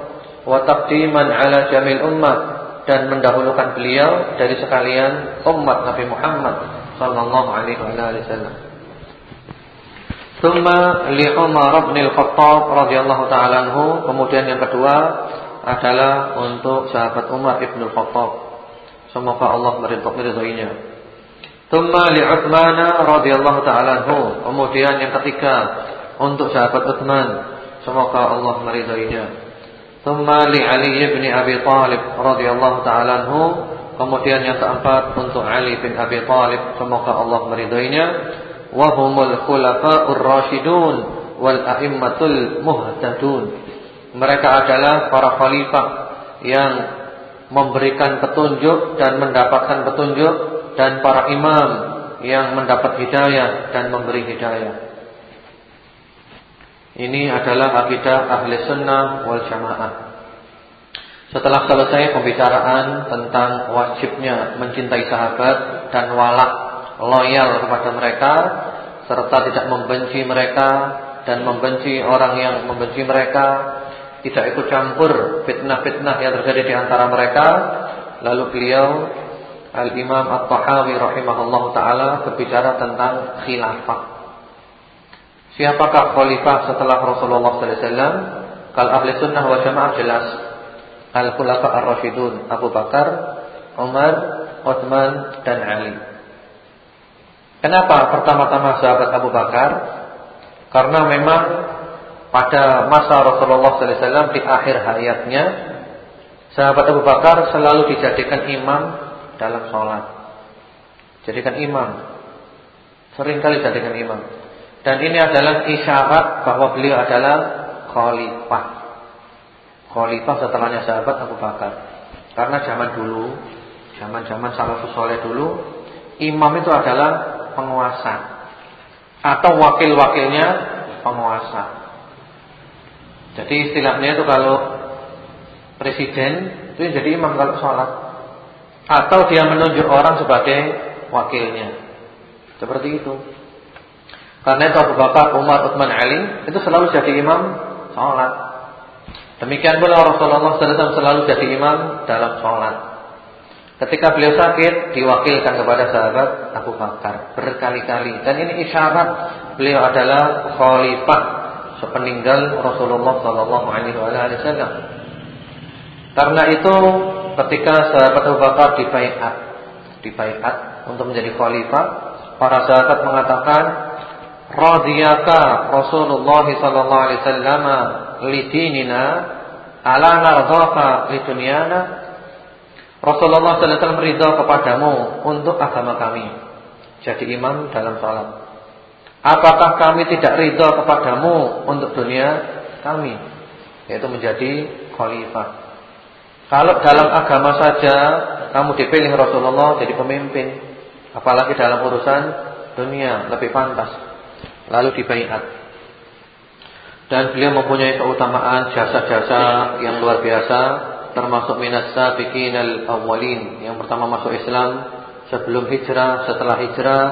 S1: wa taqdiman ala jamil ummah dan mendahulukan beliau dari sekalian umat Nabi Muhammad sallallahu alaihi wasallam. Thumma li Umar bin Al-Khattab radhiyallahu taala anhu, kemudian yang kedua adalah untuk sahabat Umar bin Al-Khattab Semoga Allah meridhoinya. Tsumma li Utsman radhiyallahu taala anhu. Kemudian yang ketiga untuk sahabat Utsman, semoga Allah meridhoinya. Thumma li Ali bin Abi Talib radhiyallahu taala anhu. Kemudian yang keempat untuk Ali bin Abi Talib semoga Allah meridainya. Wa humul khulafa'ur rasyidun wal a'immatul muhtadun. Mereka adalah para khalifah yang memberikan petunjuk dan mendapatkan petunjuk dan para imam yang mendapat hidayah dan memberi hidayah. Ini adalah akidah ahli sunnah wal jamaah. Setelah selesai pembicaraan tentang wajibnya mencintai sahabat dan walak loyal kepada mereka serta tidak membenci mereka dan membenci orang yang membenci mereka, tidak ikut campur fitnah-fitnah yang terjadi di antara mereka. Lalu beliau Al-Imam At-Tahawi rahimahullah taala berbicara tentang khilafah. Siapakah khalifah setelah Rasulullah sallallahu alaihi wasallam? Kalau ahli sunnah wal jamaah jelas Al-Khulafa Ar-Rasyidun Abu Bakar, Umar, Utsman dan Ali. Kenapa pertama-tama sahabat Abu Bakar? Karena memang pada masa Rasulullah wasallam di akhir hayatnya sahabat Abu Bakar selalu dijadikan imam dalam sholat. Jadikan imam. Seringkali jadikan imam. Dan ini adalah isyarat bahwa beliau adalah khalifah. Khalifah setelahnya sahabat Abu Bakar. Karena zaman dulu, zaman-zaman salafus soleh dulu, imam itu adalah penguasa atau wakil-wakilnya penguasa. Jadi istilahnya itu kalau presiden itu jadi imam kalau sholat atau dia menunjuk orang sebagai wakilnya. Seperti itu. Karena itu Abu Bakar, Umar, Utsman, Ali itu selalu jadi imam sholat. Demikian pula Rasulullah SAW selalu jadi imam dalam sholat. Ketika beliau sakit diwakilkan kepada sahabat Abu Bakar berkali-kali dan ini isyarat beliau adalah khalifah sepeninggal Rasulullah Sallallahu Alaihi Wasallam. Karena itu ketika sahabat Abu Bakar dibaiat, dibaiat untuk menjadi khalifah, para sahabat mengatakan radiyaka Rasulullah sallallahu alaihi wasallam lidinina ala nardaka lidunyana Rasulullah sallallahu alaihi wasallam kepadamu untuk agama kami. Jadi imam dalam salat. Apakah kami tidak ridha kepadamu untuk dunia kami? Yaitu menjadi khalifah. Kalau dalam agama saja kamu dipilih Rasulullah jadi pemimpin apalagi dalam urusan dunia lebih pantas. Lalu dibaiat. Dan beliau mempunyai keutamaan jasa-jasa yang luar biasa termasuk minas sabiqin al-awwalin. Yang pertama masuk Islam sebelum hijrah, setelah hijrah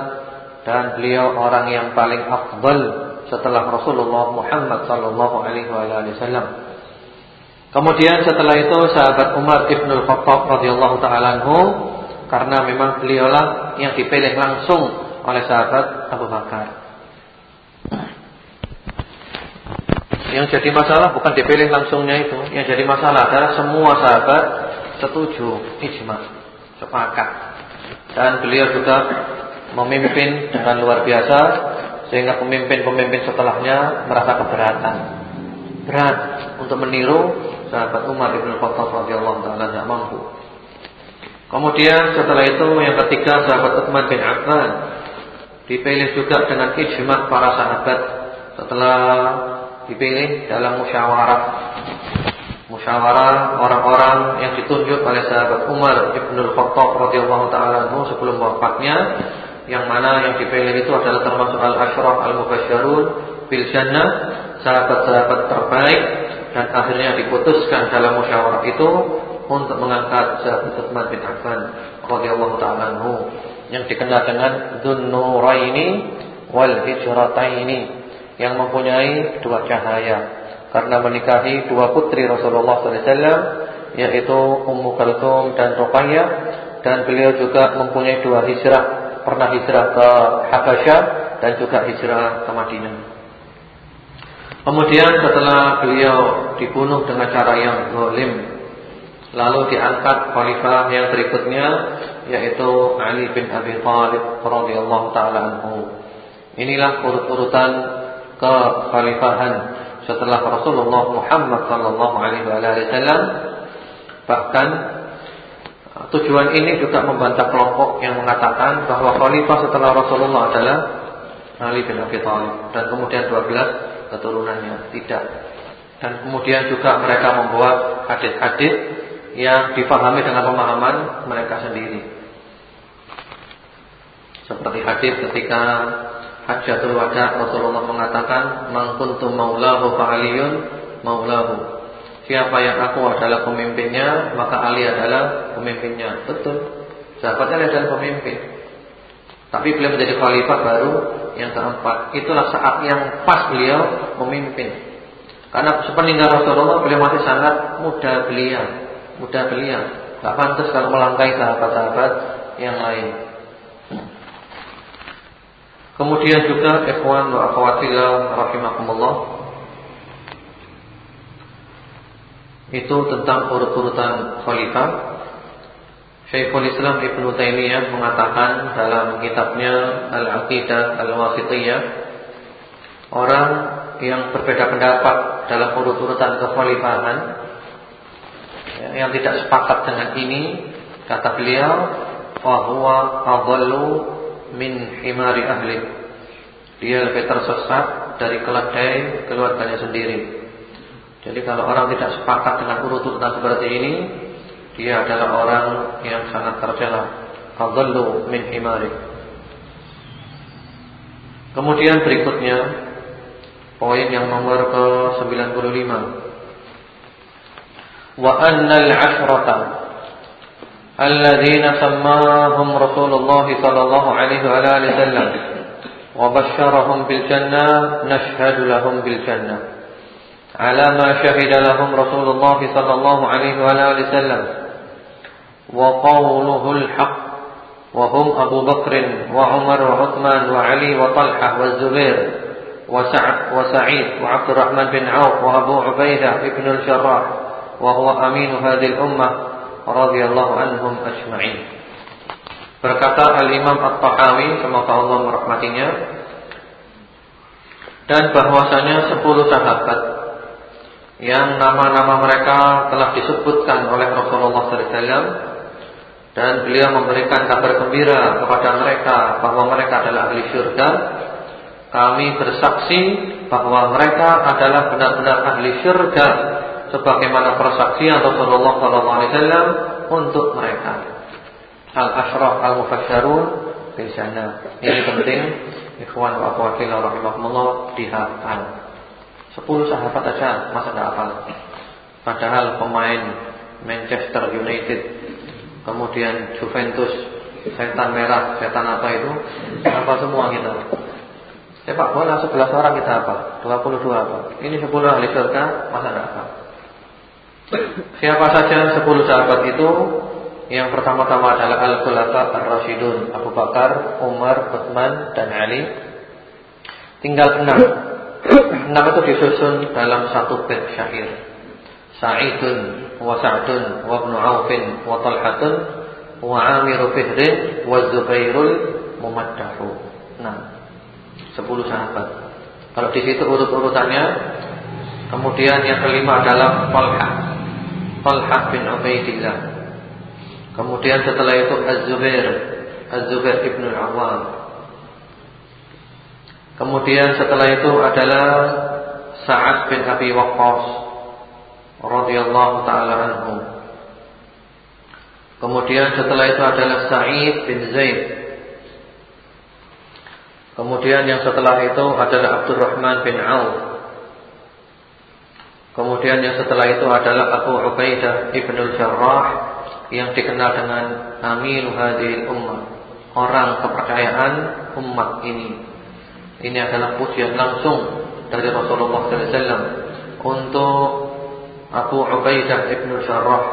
S1: dan beliau orang yang paling afdal setelah Rasulullah Muhammad sallallahu alaihi wasallam. Kemudian setelah itu sahabat Umar Ibn Khattab radhiyallahu taala karena memang beliaulah yang dipilih langsung oleh sahabat Abu Bakar. Yang jadi masalah bukan dipilih langsungnya itu. Yang jadi masalah adalah semua sahabat setuju, ijma, sepakat. Dan beliau juga memimpin dengan luar biasa sehingga pemimpin-pemimpin setelahnya merasa keberatan. Berat untuk meniru sahabat Umar bin Khattab radhiyallahu taala tidak mampu. Kemudian setelah itu yang ketiga sahabat Utsman bin Affan dipilih juga dengan ijma para sahabat setelah dipilih dalam musyawarah. Musyawarah orang-orang yang ditunjuk oleh sahabat Umar Ibnu Khattab radhiyallahu taala sebelum wafatnya yang mana yang dipilih itu adalah termasuk al-asyraf al-mubasysyarun bil jannah sahabat-sahabat terbaik dan akhirnya diputuskan dalam musyawarah itu untuk mengangkat sahabat Utsman bin Affan radhiyallahu taala yang dikenal dengan Dzun-Nuraini wal Hijrataini yang mempunyai dua cahaya karena menikahi dua putri Rasulullah SAW yaitu Ummu Kalthum dan Ruqayyah dan beliau juga mempunyai dua hijrah pernah hijrah ke Habasyah dan juga hijrah ke Madinah. Kemudian setelah beliau dibunuh dengan cara yang zalim lalu diangkat khalifah yang berikutnya yaitu Ali bin Abi Thalib radhiyallahu taala anhu. Inilah urut-urutan kekhalifahan setelah Rasulullah Muhammad sallallahu alaihi wasallam. Bahkan tujuan ini juga membantah kelompok yang mengatakan bahwa khalifah setelah Rasulullah adalah Ali bin Abi Thalib dan kemudian 12 keturunannya. Tidak. Dan kemudian juga mereka membuat hadis-hadis yang difahami dengan pemahaman mereka sendiri. Seperti hadis ketika Hajjatul Wada Rasulullah mengatakan, "Man kuntu maulahu fa aliyun maulahu." Siapa yang aku adalah pemimpinnya, maka Ali adalah pemimpinnya. Betul. Sahabatnya Ali adalah pemimpin. Tapi beliau menjadi khalifah baru yang keempat. Itulah saat yang pas beliau memimpin. Karena sepeninggal Rasulullah beliau masih sangat muda belia, muda belia. Tak pantas kalau melangkai sahabat-sahabat yang lain. Kemudian juga ikhwan wa akhwatillah rahimakumullah itu tentang urut-urutan khalifah. Syekhul Islam Ibnu Taimiyah mengatakan dalam kitabnya Al-Aqidah Al-Wasithiyah orang yang berbeda pendapat dalam urut-urutan kekhalifahan ya, yang tidak sepakat dengan ini kata beliau bahwa adallu min himari ahli. Dia lebih tersesat dari keledai keluarganya sendiri. Jadi kalau orang tidak sepakat dengan urut-urutan seperti ini, dia adalah orang yang sangat tercela. Adallu min himari. Kemudian berikutnya poin yang nomor ke-95. Wa annal ashrata الذين سماهم رسول الله صلى الله عليه وآله وسلم وبشرهم بالجنة نشهد لهم بالجنة. على ما شهد لهم رسول الله صلى الله عليه وآله وسلم. وقوله الحق وهم أبو بكر وعمر وعثمان وعلي وطلحة والزبير وسعد وسعيد وعبد الرحمن بن عوف وأبو عبيدة ابن الجراح وهو أمين هذه الأمة. Radhiyallahu anhum ajma'in. Berkata Al-Imam At-Tahawi semoga Allah merahmatinya dan bahwasanya 10 sahabat yang nama-nama mereka telah disebutkan oleh Rasulullah SAW dan beliau memberikan kabar gembira kepada mereka bahwa mereka adalah ahli syurga. Kami bersaksi bahwa mereka adalah benar-benar ahli syurga sebagaimana persaksian Rasulullah SAW untuk mereka. Al-ashraf al-mufasyarun di sana. Ini penting ikhwan wa akhwati rahimakumullah dihafal. Sepuluh sahabat saja masa tidak hafal. Padahal pemain Manchester United, kemudian Juventus, setan merah, setan apa itu, apa semua kita. Sepak bola 11 orang kita apa? 22 apa? Ini 10 ahli surga masa tidak hafal. Siapa saja sepuluh sahabat itu? Yang pertama-tama adalah Al-Khulafa Ar-Rashidun Abu Bakar, Umar, Uthman, dan Ali. Tinggal enam. Enam itu disusun dalam satu bed syair. Sa'idun wa Sa'dun wa Ibnu Aufin wa Talhatun wa Amiru Fihrin wa Zubairul Mumaddahu Nah, sepuluh sahabat. Kalau di situ urut-urutannya Kemudian yang kelima adalah Talha Talha bin Ubaidillah. Kemudian setelah itu Az-Zubair, Az-Zubair ibn al-Awwam. Kemudian setelah itu adalah Sa'ad bin Abi Waqqas radhiyallahu taala anhu. Kemudian setelah itu adalah Sa'id bin Zaid. Kemudian yang setelah itu adalah Abdurrahman bin Auf. Kemudian yang setelah itu adalah Abu Ubaidah Ibnul Jarrah yang dikenal dengan Amin Hadil Ummah, orang kepercayaan umat ini. Ini adalah pujian langsung dari Rasulullah SAW untuk Abu Ubaidah Ibnul Jarrah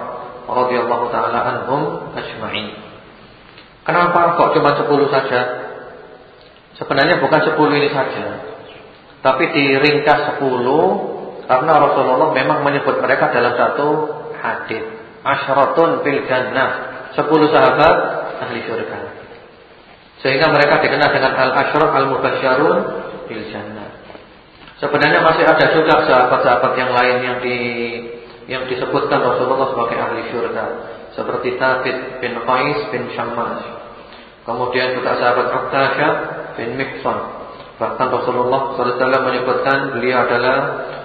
S1: radhiyallahu taala anhum ajma'in. Kenapa kok cuma 10 saja? Sebenarnya bukan 10 ini saja. Tapi diringkas 10 karena Rasulullah memang menyebut mereka dalam satu hadis. Asyaratun fil jannah. Sepuluh sahabat ahli surga. Sehingga mereka dikenal dengan al-asyrat al-mubasyarun fil jannah. Sebenarnya masih ada juga sahabat-sahabat yang lain yang di yang disebutkan Rasulullah sebagai ahli syurga seperti Thabit bin Qais bin Syammas. Kemudian juga sahabat Uqtasyah bin Mihsan. Bahkan Rasulullah SAW menyebutkan beliau adalah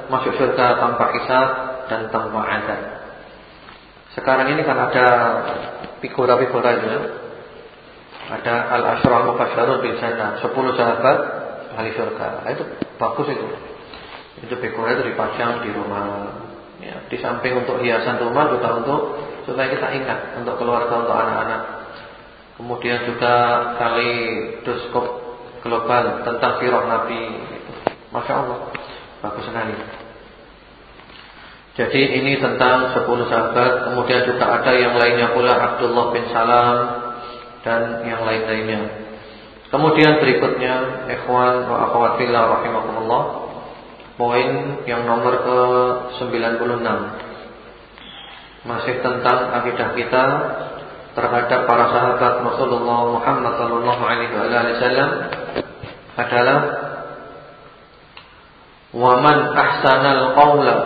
S1: masuk surga tanpa hisab dan tanpa azab. Sekarang ini kan ada figura-figuranya. Ada al-asyrah mufasyarun bil jannah, 10 sahabat ahli surga. Nah, itu bagus itu. Itu figura itu dipajang di rumah. Ya, di samping untuk hiasan rumah juga untuk supaya kita ingat untuk keluarga, untuk anak-anak. Kemudian juga kali doskop global tentang sirah Nabi. Masya Allah, bagus sekali. Jadi ini tentang 10 sahabat Kemudian juga ada yang lainnya pula Abdullah bin Salam Dan yang lain-lainnya Kemudian berikutnya Ikhwan wa akhwat fillah rahimakumullah Poin yang nomor ke 96 Masih tentang akidah kita Terhadap para sahabat Rasulullah Muhammad sallallahu alaihi wasallam adalah waman ahsanal qawla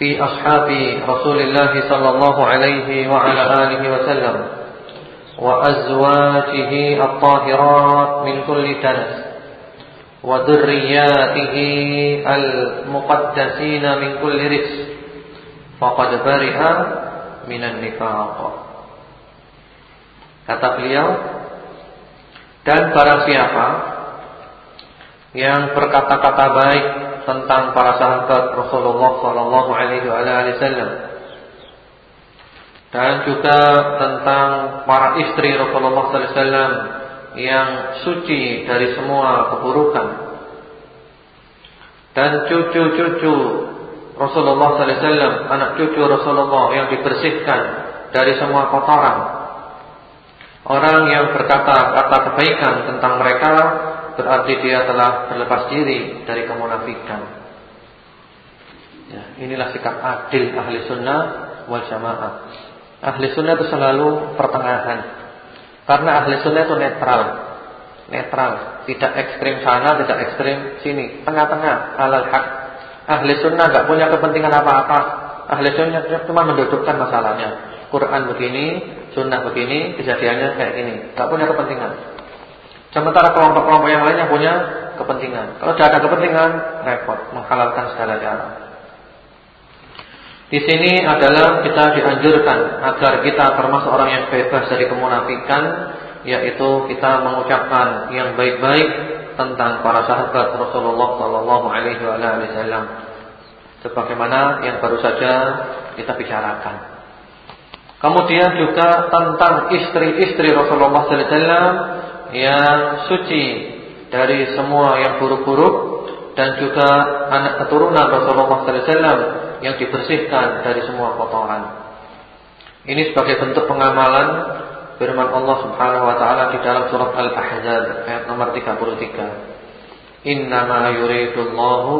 S1: fi ashabi Rasulillah sallallahu alaihi wa ala alihi wa sallam wa azwajihi at-tahirat min kulli danas wa dhurriyatihi al-muqaddasina min kulli ris faqad bari'a minan nifaq. Kata beliau dan barang siapa Yang berkata-kata baik tentang para sahabat Rasulullah sallallahu alaihi wasallam dan juga tentang para istri Rasulullah sallallahu alaihi wasallam yang suci dari semua keburukan dan cucu-cucu Rasulullah sallallahu alaihi wasallam anak cucu Rasulullah yang dibersihkan dari semua kotoran orang yang berkata kata kebaikan tentang mereka berarti dia telah berlepas diri dari kemunafikan. Ya, inilah sikap adil ahli sunnah wal jamaah. Ahli sunnah itu selalu pertengahan. Karena ahli sunnah itu netral. Netral, tidak ekstrim sana, tidak ekstrim sini, tengah-tengah, alal hak. Ahli sunnah gak punya kepentingan apa-apa. Ahli sunnah cuma mendudukkan masalahnya. Quran begini, sunnah begini, kejadiannya kayak gini. Gak punya kepentingan. Sementara kelompok-kelompok yang lainnya punya kepentingan. Kalau tidak ada kepentingan, repot, menghalalkan segala cara. Di sini adalah kita dianjurkan agar kita termasuk orang yang bebas dari kemunafikan, yaitu kita mengucapkan yang baik-baik tentang para sahabat Rasulullah Sallallahu Alaihi Wasallam, sebagaimana yang baru saja kita bicarakan. Kemudian juga tentang istri-istri Rasulullah Wasallam yang suci dari semua yang buruk-buruk dan juga anak keturunan Rasulullah SAW yang dibersihkan dari semua kotoran. Ini sebagai bentuk pengamalan firman Allah Subhanahu wa taala di dalam surat Al-Ahzab ayat nomor 33. Innama yuridullahu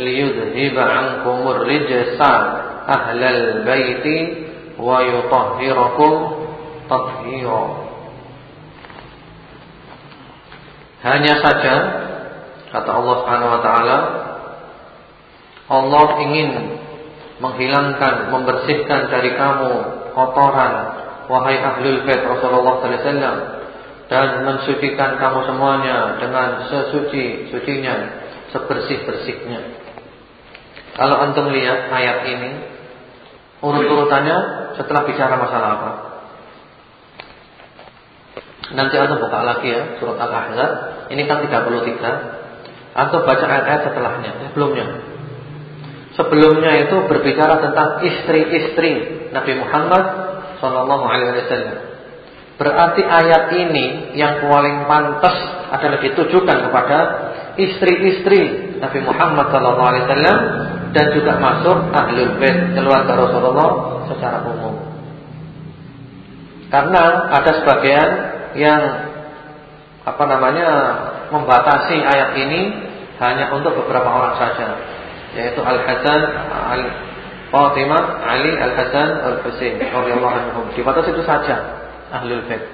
S1: liyudhhiba 'ankumur rijsa ahlal baiti wa yutahhirakum tathhira. Hanya saja kata Allah Subhanahu wa taala Allah ingin menghilangkan, membersihkan dari kamu kotoran wahai ahlul bait Rasulullah sallallahu alaihi wasallam dan mensucikan kamu semuanya dengan sesuci-sucinya, sebersih-bersihnya. Kalau antum lihat ayat ini urut-urutannya setelah bicara masalah apa? Nanti Anda buka lagi ya surat Al-Ahzab. Ini kan 33. Anda baca ayat-ayat setelahnya, sebelumnya. Sebelumnya itu berbicara tentang istri-istri Nabi Muhammad sallallahu alaihi wasallam. Berarti ayat ini yang paling pantas adalah ditujukan kepada istri-istri Nabi Muhammad sallallahu alaihi wasallam dan juga masuk ahlul bait keluarga Rasulullah secara umum. Karena ada sebagian yang apa namanya membatasi ayat ini hanya untuk beberapa orang saja, yaitu Al Hasan, Al Fatimah, Ali, Al Hasan, Al Husain radhiyallahu anhum. Dibatasi itu saja ahlul bait.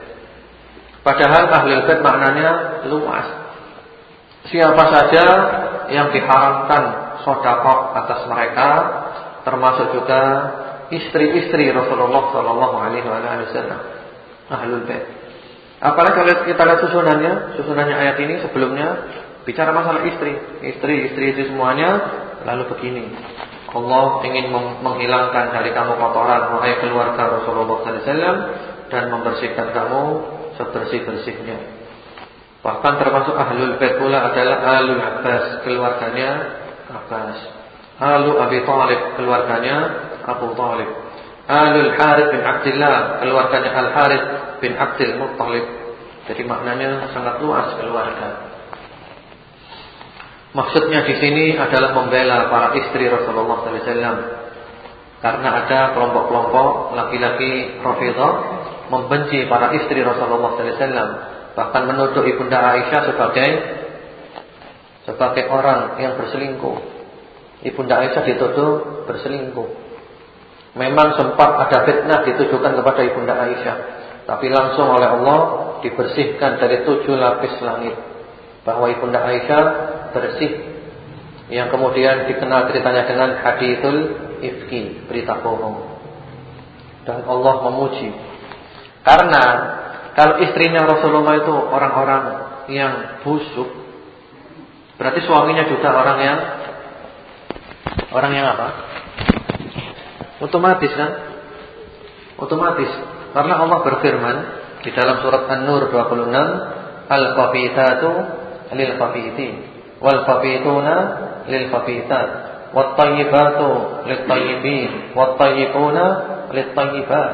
S1: Padahal ahlul bait maknanya luas. Siapa saja yang diharamkan sodakoh atas mereka termasuk juga istri-istri Rasulullah Sallallahu Alaihi Wasallam ahlul bait. Apalagi kalau kita lihat susunannya, susunannya ayat ini sebelumnya bicara masalah istri, istri, istri itu semuanya, lalu begini. Allah ingin menghilangkan dari kamu kotoran wahai keluarga Rasulullah Sallallahu Alaihi Wasallam dan membersihkan kamu sebersih-bersihnya. Bahkan termasuk ahlul bait pula adalah alul Abbas, keluarganya Abbas. Alu Abi Talib, keluarganya Abu Talib. Alul Harith bin Abdullah, keluarganya Al Harith bin Abdul Muttalib. Jadi maknanya sangat luas keluarga. Maksudnya di sini adalah membela para istri Rasulullah SAW. Karena ada kelompok-kelompok laki-laki Rafidah membenci para istri Rasulullah SAW, bahkan menuduh ibunda Aisyah sebagai sebagai orang yang berselingkuh. Ibunda Aisyah dituduh berselingkuh. Memang sempat ada fitnah ditujukan kepada ibunda Aisyah, tapi langsung oleh Allah dibersihkan dari tujuh lapis langit. Bahwa ibunda Aisyah bersih yang kemudian dikenal ceritanya dengan hadithul ifki, berita bohong. Dan Allah memuji karena kalau istrinya Rasulullah itu orang-orang yang busuk, berarti suaminya juga orang yang orang yang apa? Otomatis kan? Otomatis. Karena Allah berfirman di dalam surat An-Nur 26, Al-qafitatu lil-qafitin wal-qafituna lil-qafitat wat-tayyibatu lit-tayyibin wat-tayyibuna lit-tayyibat.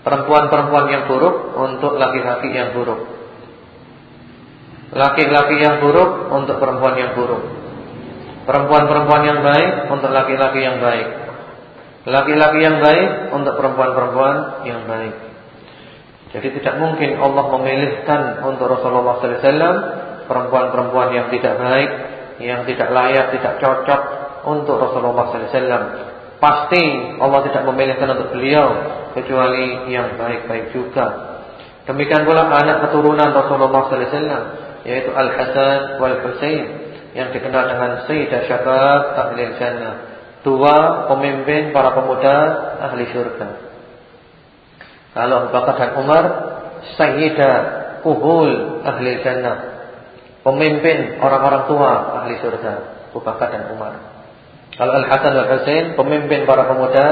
S1: Perempuan-perempuan yang buruk untuk laki-laki yang buruk. Laki-laki yang buruk untuk perempuan yang buruk. Perempuan-perempuan yang baik untuk laki-laki yang baik. Laki-laki yang baik untuk perempuan-perempuan yang baik. Jadi tidak mungkin Allah memilihkan untuk Rasulullah SAW perempuan-perempuan yang tidak baik, yang tidak layak, tidak cocok untuk Rasulullah SAW. Pasti Allah tidak memilihkan untuk beliau kecuali yang baik-baik juga. Demikian pula anak keturunan Rasulullah wasallam yaitu Al-Hasan wal Husain yang dikenal dengan Sayyidah Syabab Ahli Jannah. Dua pemimpin para pemuda ahli surga. Kalau Abu Bakar dan Umar Sayyidah Kuhul Ahli Jannah. Pemimpin orang-orang tua ahli surga, Abu Bakar dan Umar. Kalau Al-Hasan dan Husain pemimpin para pemuda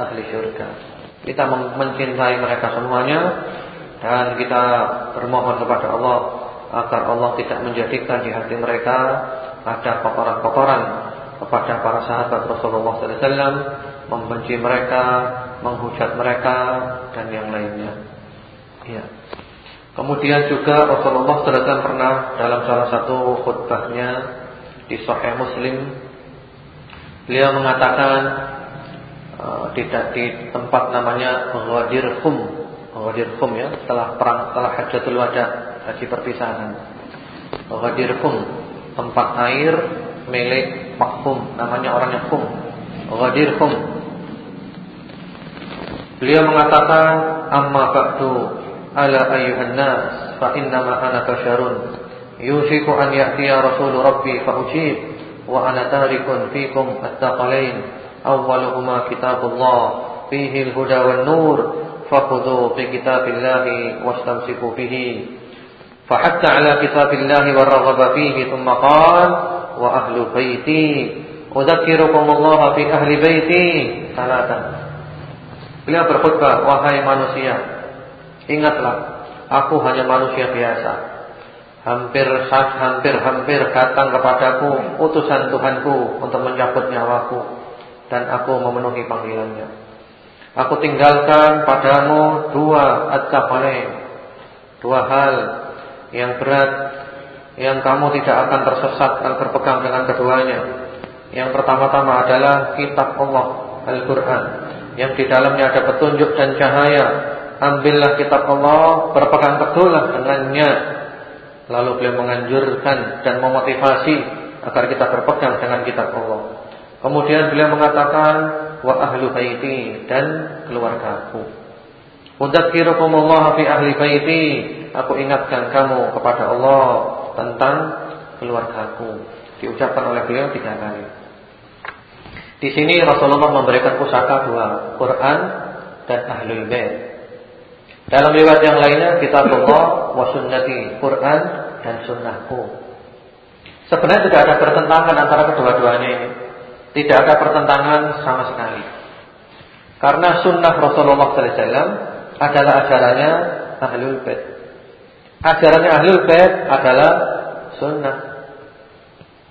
S1: ahli surga. Kita mencintai mereka semuanya dan kita bermohon kepada Allah agar Allah tidak menjadikan di hati mereka ada kotoran-kotoran kepada para sahabat Rasulullah SAW, membenci mereka, menghujat mereka dan yang lainnya. Ya. Kemudian juga Rasulullah SAW pernah dalam salah satu khutbahnya di Sahih Muslim Beliau mengatakan uh, di, di tempat namanya Ghadir Khum, Ghadir Khum ya, setelah perang setelah Hajjatul Wada, haji perpisahan. Ghadir Khum, tempat air milik Makhum, namanya orangnya Khum. Ghadir Khum. Beliau mengatakan, "Amma ba'du ala ayyuhan nas, fa innama ana basharun, yushiku an ya'tiya rasul rabbi fa ujib." وأنا تارك فيكم الثقلين أولهما كتاب الله فيه الهدى والنور فخذوا بكتاب الله واستمسكوا به فحتى على كتاب الله والرغب فيه ثم قال وأهل بيتي أذكركم الله في أهل بيتي ثلاثا Beliau berkhutbah, wahai manusia, ingatlah, aku hanya manusia biasa. hampir hampir hampir datang kepadaku utusan Tuhanku untuk mencabut nyawaku dan aku memenuhi panggilannya. Aku tinggalkan padamu dua at-taqalain, dua hal yang berat yang kamu tidak akan tersesat kalau berpegang dengan keduanya. Yang pertama-tama adalah kitab Allah Al-Qur'an yang di dalamnya ada petunjuk dan cahaya. Ambillah kitab Allah, berpegang teguhlah dengannya Lalu beliau menganjurkan dan memotivasi agar kita berpegang dengan kitab Allah. Kemudian beliau mengatakan wa ahlu baiti dan keluargaku. Udzakirukumullah fi ahli baiti. Aku ingatkan kamu kepada Allah tentang keluargaku. Diucapkan oleh beliau tiga kali. Di sini Rasulullah memberikan pusaka dua, Quran dan Ahlul Bait. Dalam riwayat yang lainnya kitabullah wa sunnati, Quran dan sunnahku. Sebenarnya tidak ada pertentangan antara kedua-duanya ini. Tidak ada pertentangan sama sekali. Karena sunnah Rasulullah SAW adalah ajarannya Ahlul Bait. Ajarannya Ahlul Bait adalah sunnah.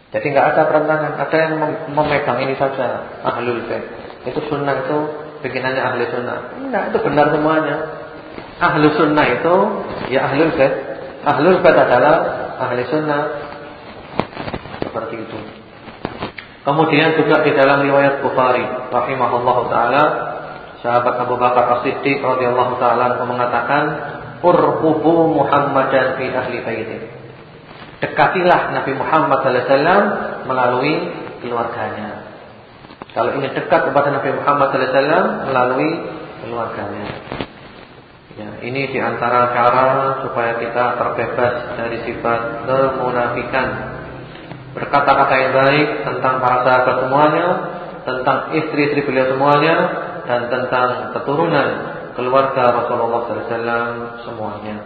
S1: Jadi nggak ada pertentangan. Ada yang memegang ini saja Ahlul Bait. Itu sunnah itu bikinannya ahli sunnah. Enggak, itu benar semuanya. Ahlu sunnah itu ya ahlul bait. Ahlul bait adalah ahli sunnah. Seperti itu. Kemudian juga di dalam riwayat Bukhari rahimahullahu taala sahabat Abu Bakar As-Siddiq radhiyallahu taala mengatakan urqubu Muhammadan fi ahli baiti. Dekatilah Nabi Muhammad sallallahu melalui keluarganya. Kalau ingin dekat kepada Nabi Muhammad SAW melalui keluarganya. Ya, ini di antara cara supaya kita terbebas dari sifat kemunafikan. Berkata-kata yang baik tentang para sahabat semuanya, tentang istri-istri beliau semuanya, dan tentang keturunan keluarga Rasulullah SAW semuanya.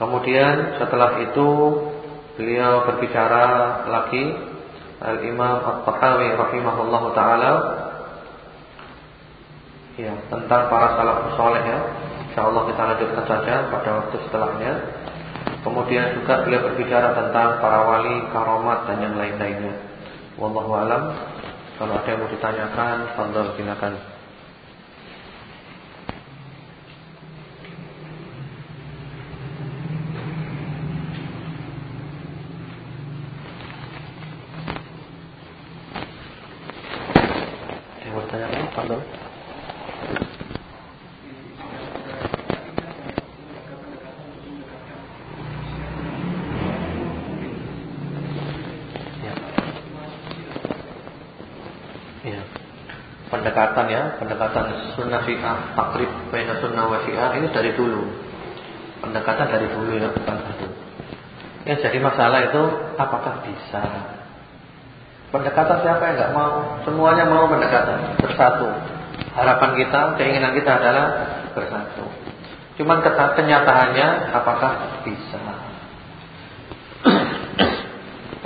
S1: Kemudian setelah itu beliau berbicara lagi Al-Imam At-Tahawi rahimahullah taala ya tentang para salafus saleh ya. Insyaallah kita lanjutkan saja pada waktu setelahnya. Kemudian juga beliau berbicara tentang para wali, karomat dan yang lain-lainnya. Wallahu alam. Kalau ada yang mau ditanyakan, fadhil silakan. pendekatan ya, pendekatan sunnah syiah, takrib baina sunnah wa syiah ini dari dulu. Pendekatan dari dulu ya, bukan baru. Yang jadi masalah itu apakah bisa? Pendekatan siapa yang nggak mau? Semuanya mau pendekatan, bersatu. Harapan kita, keinginan kita adalah bersatu. Cuman kenyataannya apakah bisa?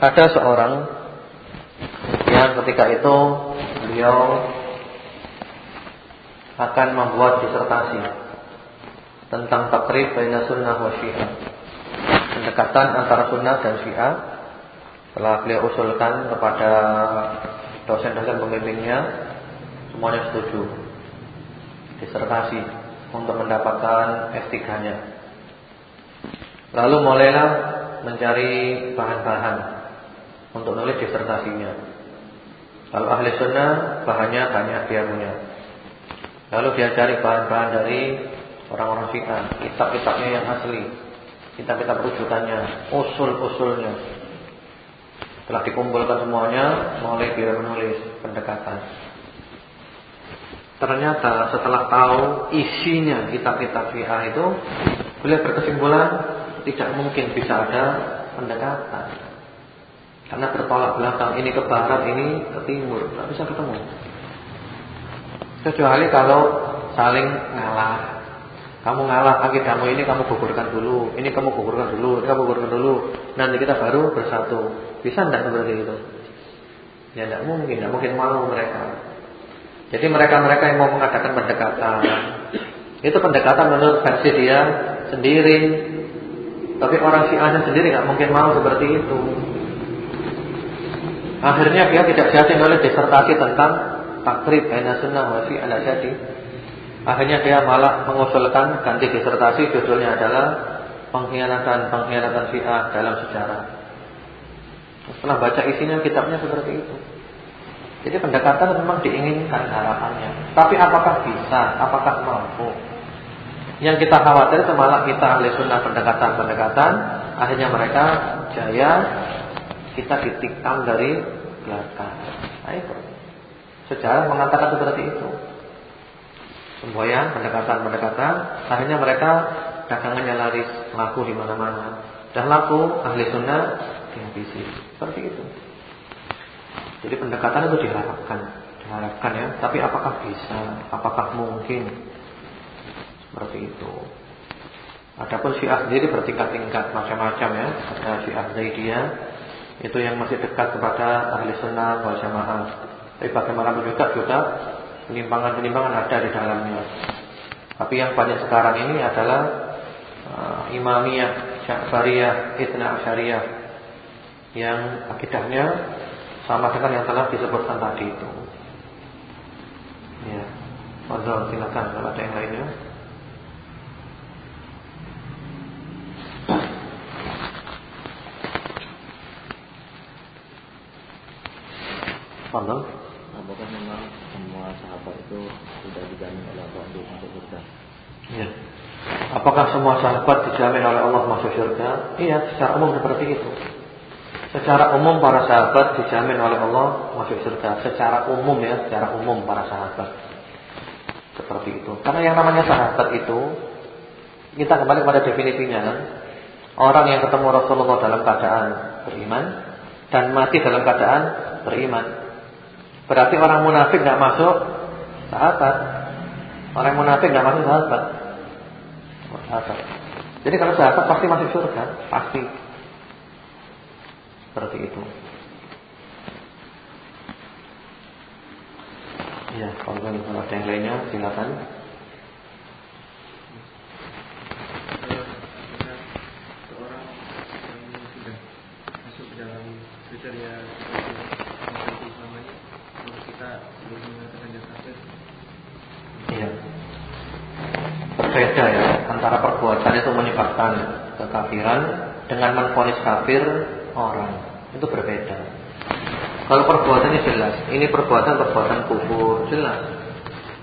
S1: Ada seorang yang ketika itu beliau akan membuat disertasi tentang takrib baina sunnah wa syiah. Pendekatan antara sunnah dan syiah telah beliau usulkan kepada dosen-dosen pembimbingnya semuanya setuju. Disertasi untuk mendapatkan S3-nya. Lalu mulailah mencari bahan-bahan untuk nulis disertasinya. Kalau ahli sunnah bahannya banyak dia punya. Lalu dia cari bahan-bahan dari orang-orang Syiah, kitab-kitabnya yang asli, kitab-kitab rujukannya, usul-usulnya. Telah dikumpulkan semuanya, mulai dia menulis pendekatan. Ternyata setelah tahu isinya kitab-kitab Syiah itu, beliau berkesimpulan tidak mungkin bisa ada pendekatan. Karena bertolak belakang ini ke barat, ini ke timur, tidak bisa ketemu. Kecuali kalau saling ngalah. Kamu ngalah kamu ini kamu gugurkan dulu, ini kamu gugurkan dulu, ini kamu gugurkan dulu. Nanti kita baru bersatu. Bisa tidak seperti itu? Ya tidak mungkin, tidak mungkin mau mereka. Jadi mereka-mereka yang mau mengadakan pendekatan, itu pendekatan menurut versi dia sendiri. Tapi orang Syiahnya sendiri nggak mungkin mau seperti itu. Akhirnya dia tidak jadi oleh disertasi tentang takrib baina sunnah wa fi ala jadi. Akhirnya dia malah mengusulkan ganti disertasi judulnya adalah pengkhianatan pengkhianatan Syiah dalam sejarah. Setelah baca isinya kitabnya seperti itu. Jadi pendekatan memang diinginkan harapannya. Tapi apakah bisa? Apakah mampu? Yang kita khawatir itu malah kita ahli sunnah pendekatan-pendekatan, akhirnya mereka jaya, kita ditikam dari belakang. Nah. Sejarah mengatakan seperti itu. Semboyan, pendekatan-pendekatan, akhirnya mereka dagangannya laris, laku di mana-mana. Dan laku ahli sunnah dihabisi. Seperti itu. Jadi pendekatan itu diharapkan, diharapkan ya. Tapi apakah bisa? Apakah mungkin? Seperti itu. Adapun Syiah sendiri bertingkat-tingkat macam-macam ya. Ada Syiah Zaidiyah itu yang masih dekat kepada ahli sunnah wal jamaah. Tapi bagaimanapun juga juga penyimpangan-penyimpangan ada di dalamnya. Tapi yang banyak sekarang ini adalah uh, Imamiyah, Sya'bariyah, Itna Asyariyah yang akidahnya sama dengan yang telah disebutkan tadi itu. Ya. Fadhil silakan kalau ada yang lainnya. Fadhil.
S2: Apakah memang semua sahabat itu sudah dijamin oleh Allah untuk masuk surga?
S1: Ya. Apakah semua sahabat dijamin oleh Allah masuk surga? Iya, secara umum seperti itu. Secara umum para sahabat dijamin oleh Allah masuk surga. Secara umum ya, secara umum para sahabat. Seperti itu. Karena yang namanya sahabat itu kita kembali kepada definisinya Orang yang ketemu Rasulullah dalam keadaan beriman dan mati dalam keadaan beriman. Berarti orang munafik tidak masuk sahabat. Orang munafik tidak masuk sahabat. Sahabat. Jadi kalau sahabat pasti masuk surga, pasti. Seperti itu. Ya, kalau ada yang lainnya silakan. Iya. Berbeda ya antara perbuatan itu menyebabkan kekafiran dengan menfonis kafir orang itu berbeda. Kalau perbuatannya jelas, ini perbuatan-perbuatan kufur jelas.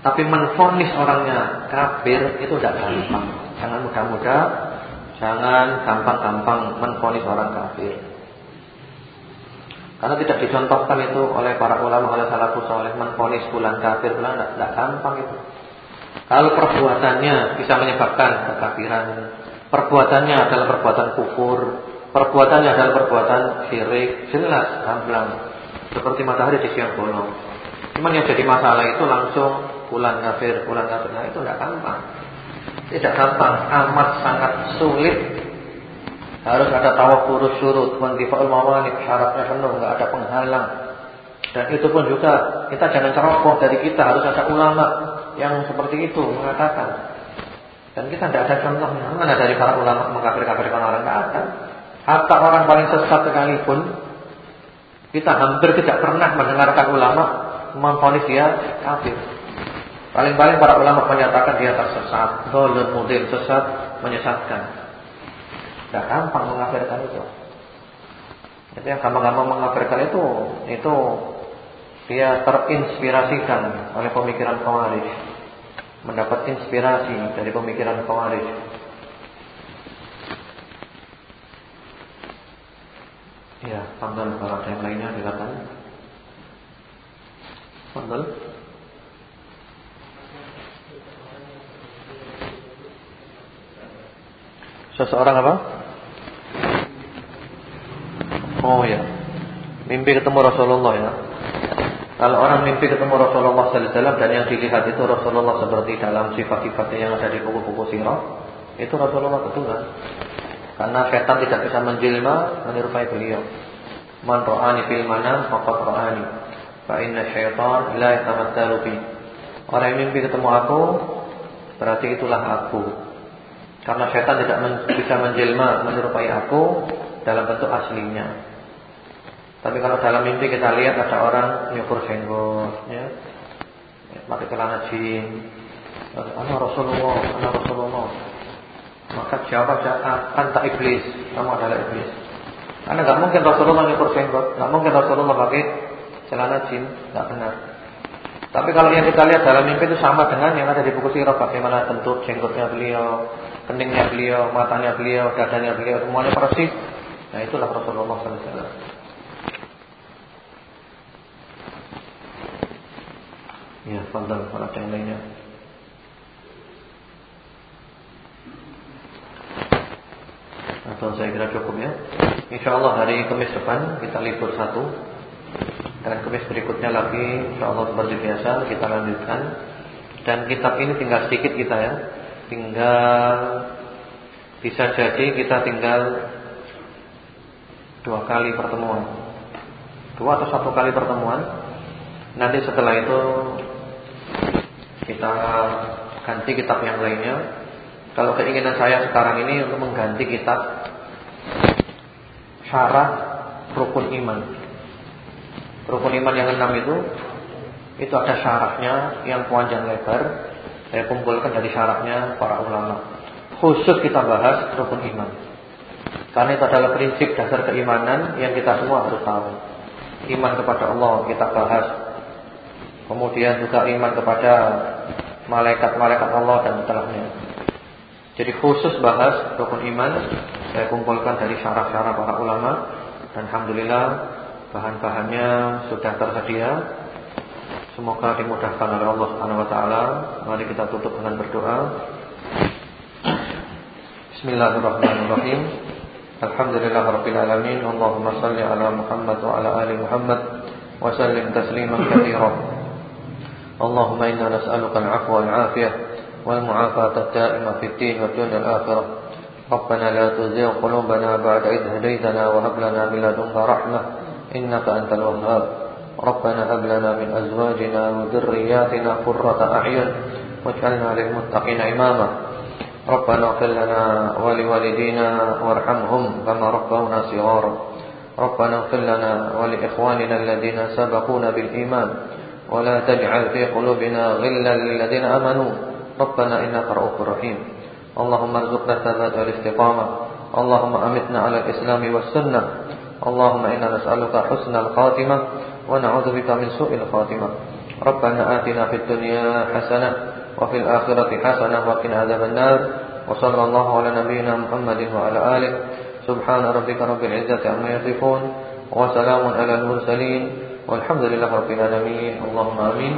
S1: Tapi menfonis orangnya kafir itu tidak gampang. Jangan mudah-mudah, jangan gampang-gampang menfonis orang kafir. Karena tidak dicontohkan itu oleh para ulama oleh salafus soleh menfonis bulan kafir bulan tidak gampang itu. Kalau perbuatannya bisa menyebabkan kekafiran, perbuatannya adalah perbuatan kufur, Perbuatannya adalah perbuatan syirik, jelas, gamblang. Seperti matahari di siang bolong. Cuman yang jadi masalah itu langsung bulan kafir, bulan kafir. Nah itu tidak gampang. Tidak gampang, amat sangat sulit. Harus ada tawakkur surut, wantifaul mawanib, syaratnya penuh, nggak ada penghalang. Dan itu pun juga kita jangan ceroboh dari kita, harus ada ulama yang seperti itu mengatakan. Dan kita tidak ada contohnya. Mana dari para ulama mengkafir-kafirkan orang tidak ada. Hatta orang paling sesat sekalipun kita hampir tidak pernah mendengarkan ulama memfonis dia kafir. Paling-paling para ulama menyatakan dia tersesat, dolur mudin sesat, menyesatkan. Tidak gampang mengafirkan itu. Itu yang gampang-gampang mengafirkan itu, itu dia terinspirasikan oleh pemikiran Khawarij. Mendapat inspirasi dari pemikiran Khawarij. Ya, Fadal kalau ada yang lainnya silakan. Fadal. Seseorang apa? Oh ya. Mimpi ketemu Rasulullah ya. Kalau orang mimpi ketemu Rasulullah wasallam dan yang dilihat itu Rasulullah seperti dalam sifat-sifatnya yang ada di buku-buku sirah, itu Rasulullah betulan. Karena setan tidak bisa menjelma menyerupai beliau. Man ra'ani fil manam faqad ra'ani. Fa inna syaitan la yatamatsalu bi. Orang yang mimpi ketemu aku berarti itulah aku. Karena setan tidak bisa menjelma menyerupai aku dalam bentuk aslinya. Tapi kalau dalam mimpi kita lihat ada orang nyukur jenggot, ya, pakai celana jin, anak Rasulullah, anak Rasulullah. Maka jawab saja anta iblis, kamu adalah iblis. Karena nggak mungkin Rasulullah nyukur jenggot, nggak mungkin Rasulullah pakai celana jin, nggak benar. Tapi kalau yang kita lihat dalam mimpi itu sama dengan yang ada di buku sirah bagaimana bentuk jenggotnya beliau, keningnya beliau, matanya beliau, dadanya beliau, semuanya persis. Nah itulah Rasulullah SAW. Ya, fadal kalau ada yang lainnya. Waktu saya kira cukup ya. Insya Allah hari Kamis depan kita libur satu dan Kamis berikutnya lagi Insya Allah seperti biasa kita lanjutkan. Dan kitab ini tinggal sedikit kita ya. Tinggal bisa jadi kita tinggal dua kali pertemuan. Dua atau satu kali pertemuan. Nanti setelah itu kita ganti kitab yang lainnya. Kalau keinginan saya sekarang ini untuk mengganti kitab syarat rukun iman. Rukun iman yang enam itu itu ada syaratnya yang panjang lebar. Saya kumpulkan dari syaratnya para ulama. Khusus kita bahas rukun iman. Karena itu adalah prinsip dasar keimanan yang kita semua harus tahu. Iman kepada Allah kita bahas. Kemudian juga iman kepada malaikat-malaikat Allah dan setelahnya. Jadi khusus bahas rukun iman saya kumpulkan dari syarah-syarah para ulama dan alhamdulillah bahan-bahannya sudah tersedia. Semoga dimudahkan oleh Allah Subhanahu wa taala. Mari kita tutup dengan berdoa. Bismillahirrahmanirrahim. Alhamdulillahirabbil alamin. Allahumma shalli ala Muhammad wa ala ali Muhammad wa sallim tasliman katsiran. Nas'aluka al-'afwa wal-'afiyah wal mu'afata ad-da'imah fid din wa dunya al-akhirah. ربنا لا تزغ قلوبنا بعد إذ هديتنا وهب لنا من لدنك رحمة إنك أنت الوهاب. ربنا هب لنا من أزواجنا وذرياتنا قرة أعين واجعلنا للمتقين إماما. ربنا اغفر لنا ولوالدينا وارحمهم كما ربونا صغارا. ربنا اغفر لنا ولإخواننا الذين سبقونا بالإيمان. ولا تجعل في قلوبنا غلا للذين آمنوا. ربنا إنك رؤوف رحيم. اللهم ارزقنا الثبات والاستقامة. اللهم أمتنا على الإسلام والسنة. اللهم إنا نسألك حسن الخاتمة ونعوذ بك من سوء الخاتمة. ربنا آتنا في الدنيا حسنة وفي الآخرة حسنة وقنا عذاب النار. وصلى الله على نبينا محمد وعلى آله. سبحان ربك رب العزة عما يصفون وسلام على المرسلين. Walhamdulillah Rabbil Alamin. Allahumma amin.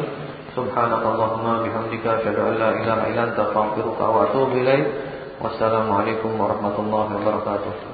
S1: Subhanallahumma bihamdika Asyadu an la ilaha ilan Tafafiruka wa atubu Wassalamualaikum warahmatullahi wabarakatuh.